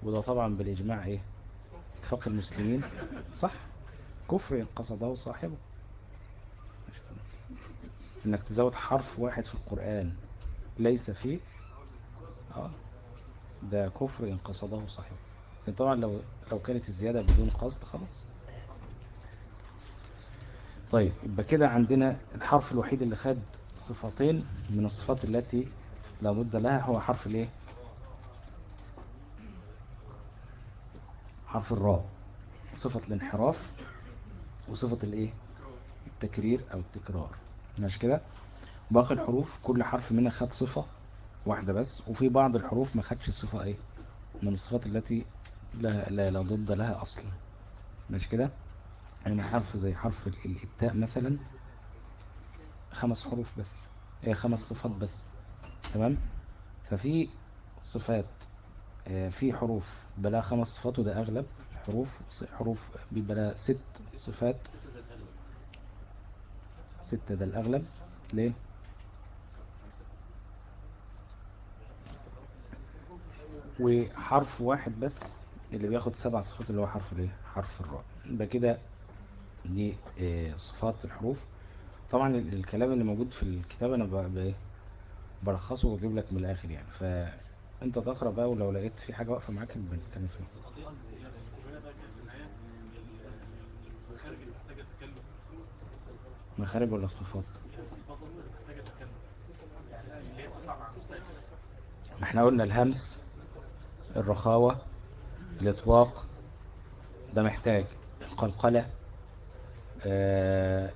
[SPEAKER 1] وده طبعا بالإجماع إيه؟ اتفاق المسلمين. صح. كفر قصده صاحبه. إنك تزود حرف واحد في القرآن ليس فيه. آه. ده كفر ان قصده صاحبه. لكن طبعا لو لو كانت الزيادة بدون قصد خلاص. طيب يبقى كده عندنا الحرف الوحيد اللي خد صفتين من الصفات التي لابد لها هو حرف الايه؟ حرف الراء. صفة الانحراف وصفة الايه؟ التكرير أو التكرار. ماشي كده؟ باقي الحروف كل حرف منها خد صفة واحدة بس وفي بعض الحروف ما خدش صفة إيه؟ من الصفات التي لا, لا, لا ضد لها أصلا. ماشي كده؟ يعني حرف زي حرف ال- الإبتاء مثلا خمس حروف بس. هي خمس صفات بس. تمام؟ ففي صفات آه، في حروف بلا خمس صفات وده أغلب. الحروف ص- حروف بلا ست صفات. ستة ده الأغلب. ليه؟ وحرف واحد بس اللي بياخد سبع صفات اللي هو حرف الايه؟ حرف الراء. يبقى كده دي آه، صفات الحروف. طبعا الكلام اللي موجود في الكتاب أنا بلخصه واجيب لك من الآخر يعني. فانت تقرأ بقى ولو لقيت في حاجة واقفة معاك بنتكلم فيها. مخارج ولا صفات؟
[SPEAKER 6] ما
[SPEAKER 1] إحنا قلنا الهمس الرخاوة الإطواق ده محتاج. القلقلة آه،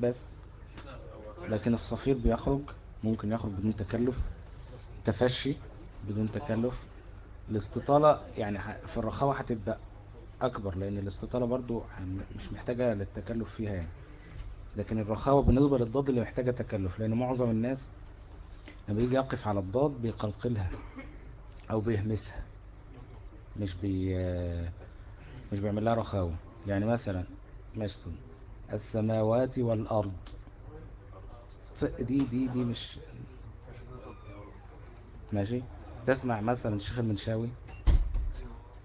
[SPEAKER 1] بس. لكن الصفير بيخرج ممكن يخرج بدون تكلف. تفشي بدون تكلف. الاستطالة يعني في الرخاوة هتبقى أكبر لأن الاستطالة برضو مش محتاجة للتكلف فيها يعني. لكن الرخاوة بالنسبة للضاد اللي محتاجة تكلف لأن معظم الناس لما بيجي يقف على الضاد بيقلقلها أو بيهمسها. مش بي مش بيعمل لها رخاوة. يعني مثلا مثلا السماوات والأرض. دي دي دي مش ماشي. تسمع مثلا الشيخ المنشاوي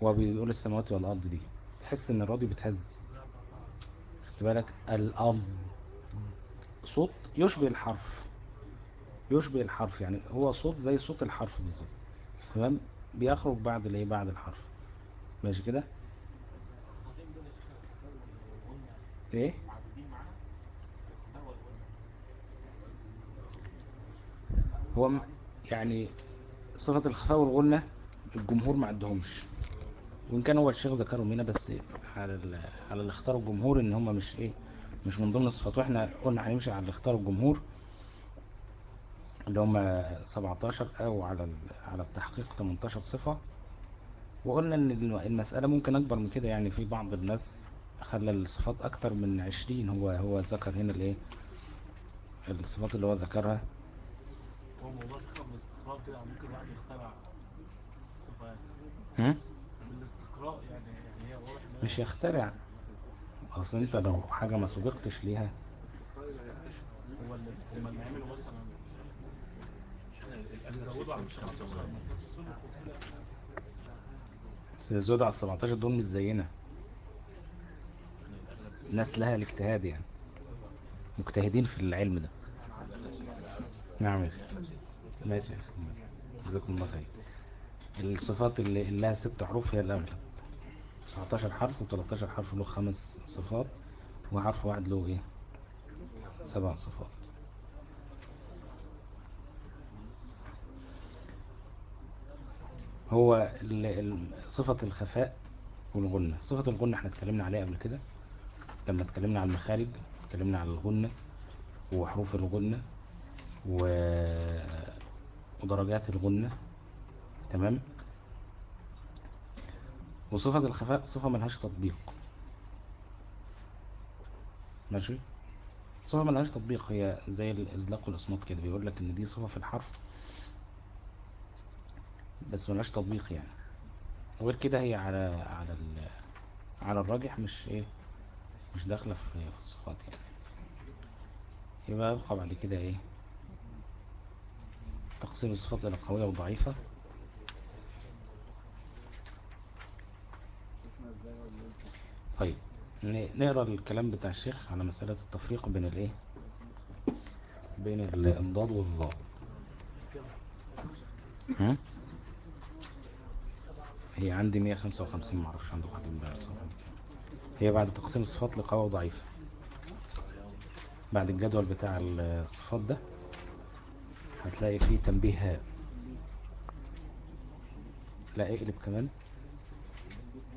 [SPEAKER 1] وهو بيقول السماوات والأرض دي تحس إن الراديو بتهز. خدت بالك؟ الأرض. صوت يشبه الحرف. يشبه الحرف يعني هو صوت زي صوت الحرف بالظبط. تمام؟ بيخرج بعد الإيه؟ بعد الحرف. ماشي كده؟ إيه هو يعني صفة الخفاء والغنة الجمهور ما عندهمش وإن كان هو الشيخ ذكرهم هنا بس على. على اللي اختاروا الجمهور إن هم مش إيه مش من ضمن الصفات وإحنا قلنا هنمشي على اللي اختاروا الجمهور اللي هم 17 أو على. على التحقيق 18 صفة وقلنا الم- المسألة ممكن أكبر من كده يعني في بعض الناس خلى الصفات أكتر من 20 هو هو ذكر هنا الإيه؟ الصفات اللي هو ذكرها.
[SPEAKER 6] هو موضوع استقرار بالاستقرار كده ممكن واحد يخترع صفات.
[SPEAKER 1] هم؟
[SPEAKER 6] بالاستقراء يعني يعني هي واضح
[SPEAKER 1] مش يخترع. أصل أنت لو حاجة ما سبقتش ليها.
[SPEAKER 6] هو اللي اللي عملوا مثلا زودوا على 17
[SPEAKER 1] زود على 17 دول مش زينا. الناس لها الاجتهاد يعني. مجتهدين في العلم ده. نعم يا ماشي جزاكم الله خير. الصفات اللي لها ست حروف هي الأغلب 19 حرف و13 حرف له خمس صفات وحرف واحد له إيه؟ سبع صفات. هو صفة الخفاء والغنة صفة الغنة إحنا اتكلمنا عليها قبل كده. لما اتكلمنا عن المخارج اتكلمنا عن الغنة وحروف الغنة و... ودرجات الغنة تمام؟ وصفة الخفاء صفة ملهاش تطبيق. ماشي؟ صفة ملهاش تطبيق هي زي الإزلاق والإصمات كده بيقول لك إن دي صفة في الحرف بس ملهاش تطبيق يعني. وغير كده هي على على. على الراجح مش إيه مش داخلة في الصفات يعني. يبقى يبقى بعد كده إيه؟ تقسيم الصفات إلى قوية وضعيفة. طيب نقرأ الكلام بتاع الشيخ على مسألة التفريق بين الإيه؟ بين ال- الضاد والظاء هم؟ هي عندي 155 معرفش بقى صفحة كام. هي بعد تقسيم الصفات لقوية وضعيفة بعد الجدول بتاع الصفات ده هتلاقي فيه تنبيه هاء. لا اقلب كمان.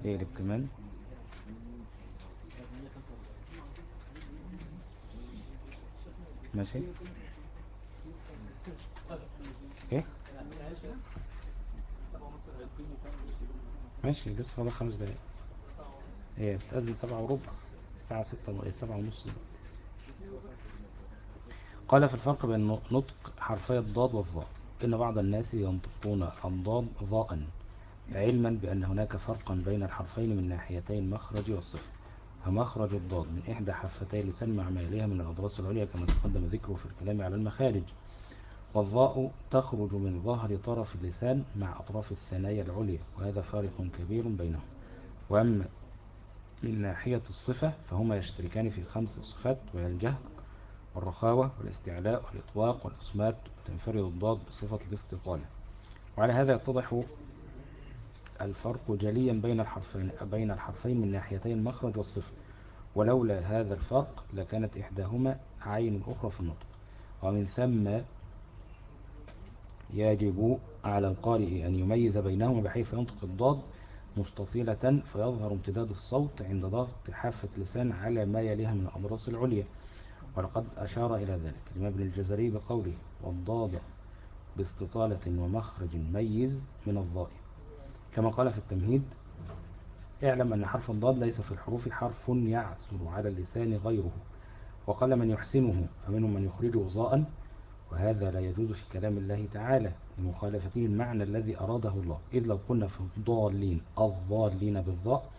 [SPEAKER 1] اقلب كمان. ماشي. إيه ماشي لسه فاضل خمس دقايق. هي بتأذن سبعة وربع الساعة ستة و- سبعة ونص قال في الفرق بين نطق حرفي الضاد والظاء إن بعض الناس ينطقون الضاد ظاء علما بأن هناك فرقا بين الحرفين من ناحيتي المخرج والصفة فمخرج الضاد من إحدى حفتي اللسان مع ما يليها من الأضراس العليا كما تقدم ذكره في الكلام على المخارج. والظاء تخرج من ظهر طرف اللسان مع أطراف الثنايا العليا وهذا فارق كبير بينهم. وأما من ناحية الصفة فهما يشتركان في خمس صفات وهي الجهر والرخاوة والاستعلاء والإطلاق والإصمات وتنفرد الضاد بصفة الاستطالة وعلى هذا يتضح الفرق جليا بين الحرفين بين الحرفين من ناحيتي المخرج والصفة. ولولا هذا الفرق لكانت إحداهما عين الأخرى في النطق. ومن ثم يجب على القارئ أن يميز بينهما بحيث ينطق الضاد مستطيلة فيظهر امتداد الصوت عند ضغط حافة لسان على ما يليها من الأضراس العليا. ولقد أشار إلى ذلك الإمام ابن الجزري بقوله والضاد باستطالة ومخرج ميز من الضاء كما قال في التمهيد اعلم أن حرف الضاد ليس في الحروف حرف يعثر على اللسان غيره وقال من يحسنه فمنهم من يخرجه ضاء وهذا لا يجوز في كلام الله تعالى لمخالفته المعنى الذي أراده الله. إذ لو قلنا في الضالين الضالين بالضاء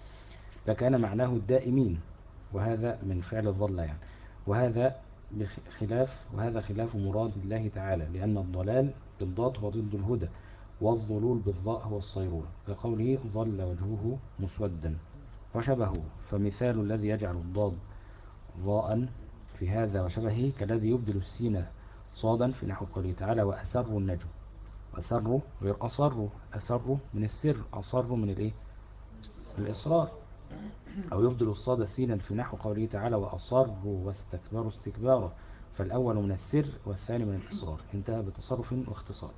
[SPEAKER 1] لكان معناه الدائمين. وهذا من فعل الضل يعني. وهذا بخلاف وهذا خلاف مراد الله تعالى لأن الضلال بالضاد هو ضد الهدى والضلول بالضاء هو الصيرورة. لقوله ظل وجهه مسودا. وشبهه فمثال الذي يجعل الضاد ضاء في هذا وشبهه كالذي يبدل السين صادا في نحو قوله تعالى وأسروا النجم. أسروا غير أصروا أسروا من السر أصروا من الإيه؟ الإصرار. أو يبدل الصاد سينا في نحو قوله تعالى وأصروا واستكبروا استكبارا. فالأول من السر والثاني من الإصرار. انتهى بتصرف واختصار.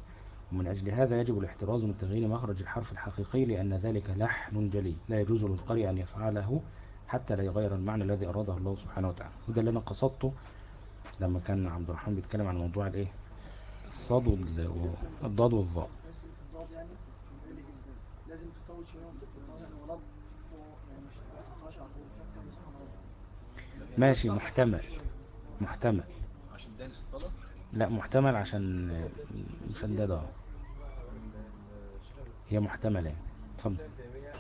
[SPEAKER 1] ومن أجل هذا يجب الاحتراز من تغيير مخرج الحرف الحقيقي لأن ذلك لحن جلي لا يجوز للقارئ أن يفعله حتى لا يغير المعنى الذي أراده الله سبحانه وتعالى. وده اللي أنا قصدته لما كان عبد الرحمن بيتكلم عن موضوع الإيه؟ الصاد والضاد والظاء
[SPEAKER 7] في الضاد بيقول لك إزاي لازم تطول شوية وانت بتطول ولد مش 11 على طول كده كده سبحان الله
[SPEAKER 1] ماشي محتمل محتمل.
[SPEAKER 2] عشان
[SPEAKER 1] لا محتمل عشان مسددة آه. هي محتملة يعني. اتفضل
[SPEAKER 5] شايف تيمية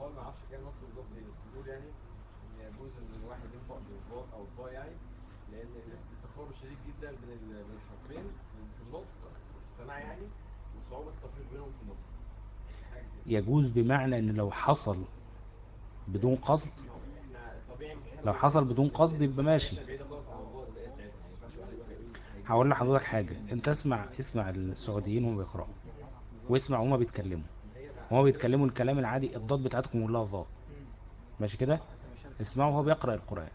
[SPEAKER 5] هو ما أعرفش كام نص بالظبط إيه بس بيقول يعني ان يجوز ان الواحد ينطق بالضاد أو الضاء يعني لأن التقارب شديد جدا بين الحرفين في النطق في يعني وصعوبة التفريق بينهم في النطق.
[SPEAKER 1] يجوز بمعنى إن لو حصل بدون قصد لو حصل بدون قصد يبقى ماشي. هقول لحضرتك حاجة. أنت اسمع اسمع السعوديين وهم بيقرأوا واسمع وهم بيتكلموا. وهم بيتكلموا الكلام العادي الضاد بتاعتكم كلها ضاد. ماشي كده؟ اسمعوا وهو بيقرأ القرآن.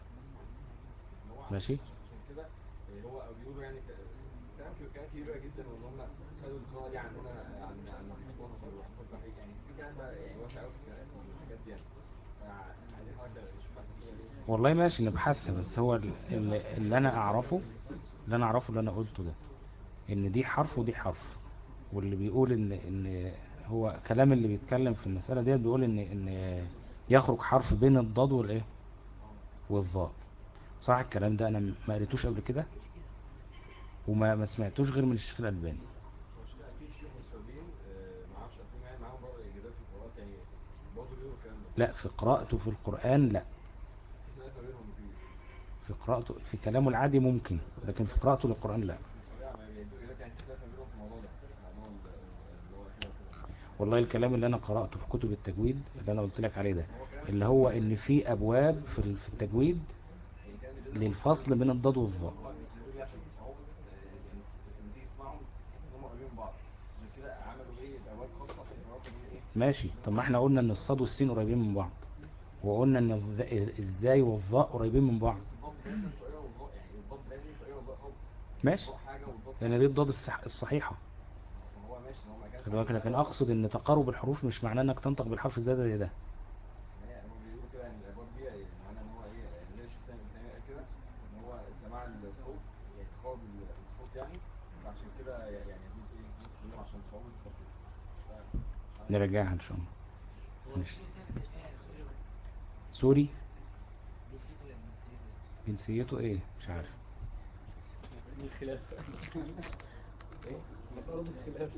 [SPEAKER 1] ماشي؟
[SPEAKER 5] أو بيقولوا يعني كلام كبير جدا وإن هم خدوا دي عندنا عن عن يعني في كلام يعني واسع قوي في في دي يعني.
[SPEAKER 1] والله ماشي نبحث. بس هو ال- اللي, اللي أنا أعرفه اللي أنا أعرفه اللي أنا قلته ده إن دي حرف ودي حرف. واللي بيقول ان إن هو كلام اللي بيتكلم في المسألة ديت بيقول ان إن يخرج حرف بين الضاد والإيه؟ والظاء. صح الكلام ده؟ أنا ما قريتوش قبل كده؟ وما ما سمعتوش غير من الشيخ الألباني. لا في قراءته في القرآن لا.
[SPEAKER 5] في
[SPEAKER 1] قراءته في كلامه العادي ممكن لكن في قراءته للقرآن لا. والله الكلام اللي أنا قرأته في كتب التجويد اللي أنا قلت لك عليه ده اللي هو إن في أبواب في التجويد للفصل بين الضاد والظاء
[SPEAKER 5] بيقولوا لي عشان صعوبة آه، يعني لما تيجي تسمعهم تحس ان هم قريبين من بعض عشان كده عملوا إيه ابواب خاصة في القراءات دي إيه
[SPEAKER 1] ماشي. طب ما إحنا قلنا إن الصاد والسين قريبين من بعض وقلنا إن الزاي والظاء قريبين من بعض. ماشي. لأن دي الضاد الصح الصحيحة.
[SPEAKER 5] ما هو ماشي ما هو ما كانش
[SPEAKER 1] خلي بالك لكن أقصد إن تقارب الحروف مش معناه إنك تنطق بالحرف ده زي ده
[SPEAKER 5] هي هم بيقولوا كده ان الابواب دي معناها ان هو إيه زي الشيخ سامي ابن تيمية قال كده ان هو سماع الصوت يعني تقارب الصوت يعني فعشان كده يعني يجوز إيه يجوز كلهم عشان صعوبة التفريق ف-
[SPEAKER 1] نرجعها إن شاء الله. سوري؟ جنسيته إيه؟ مش عارف.
[SPEAKER 6] الخلاف مطارد الخلاف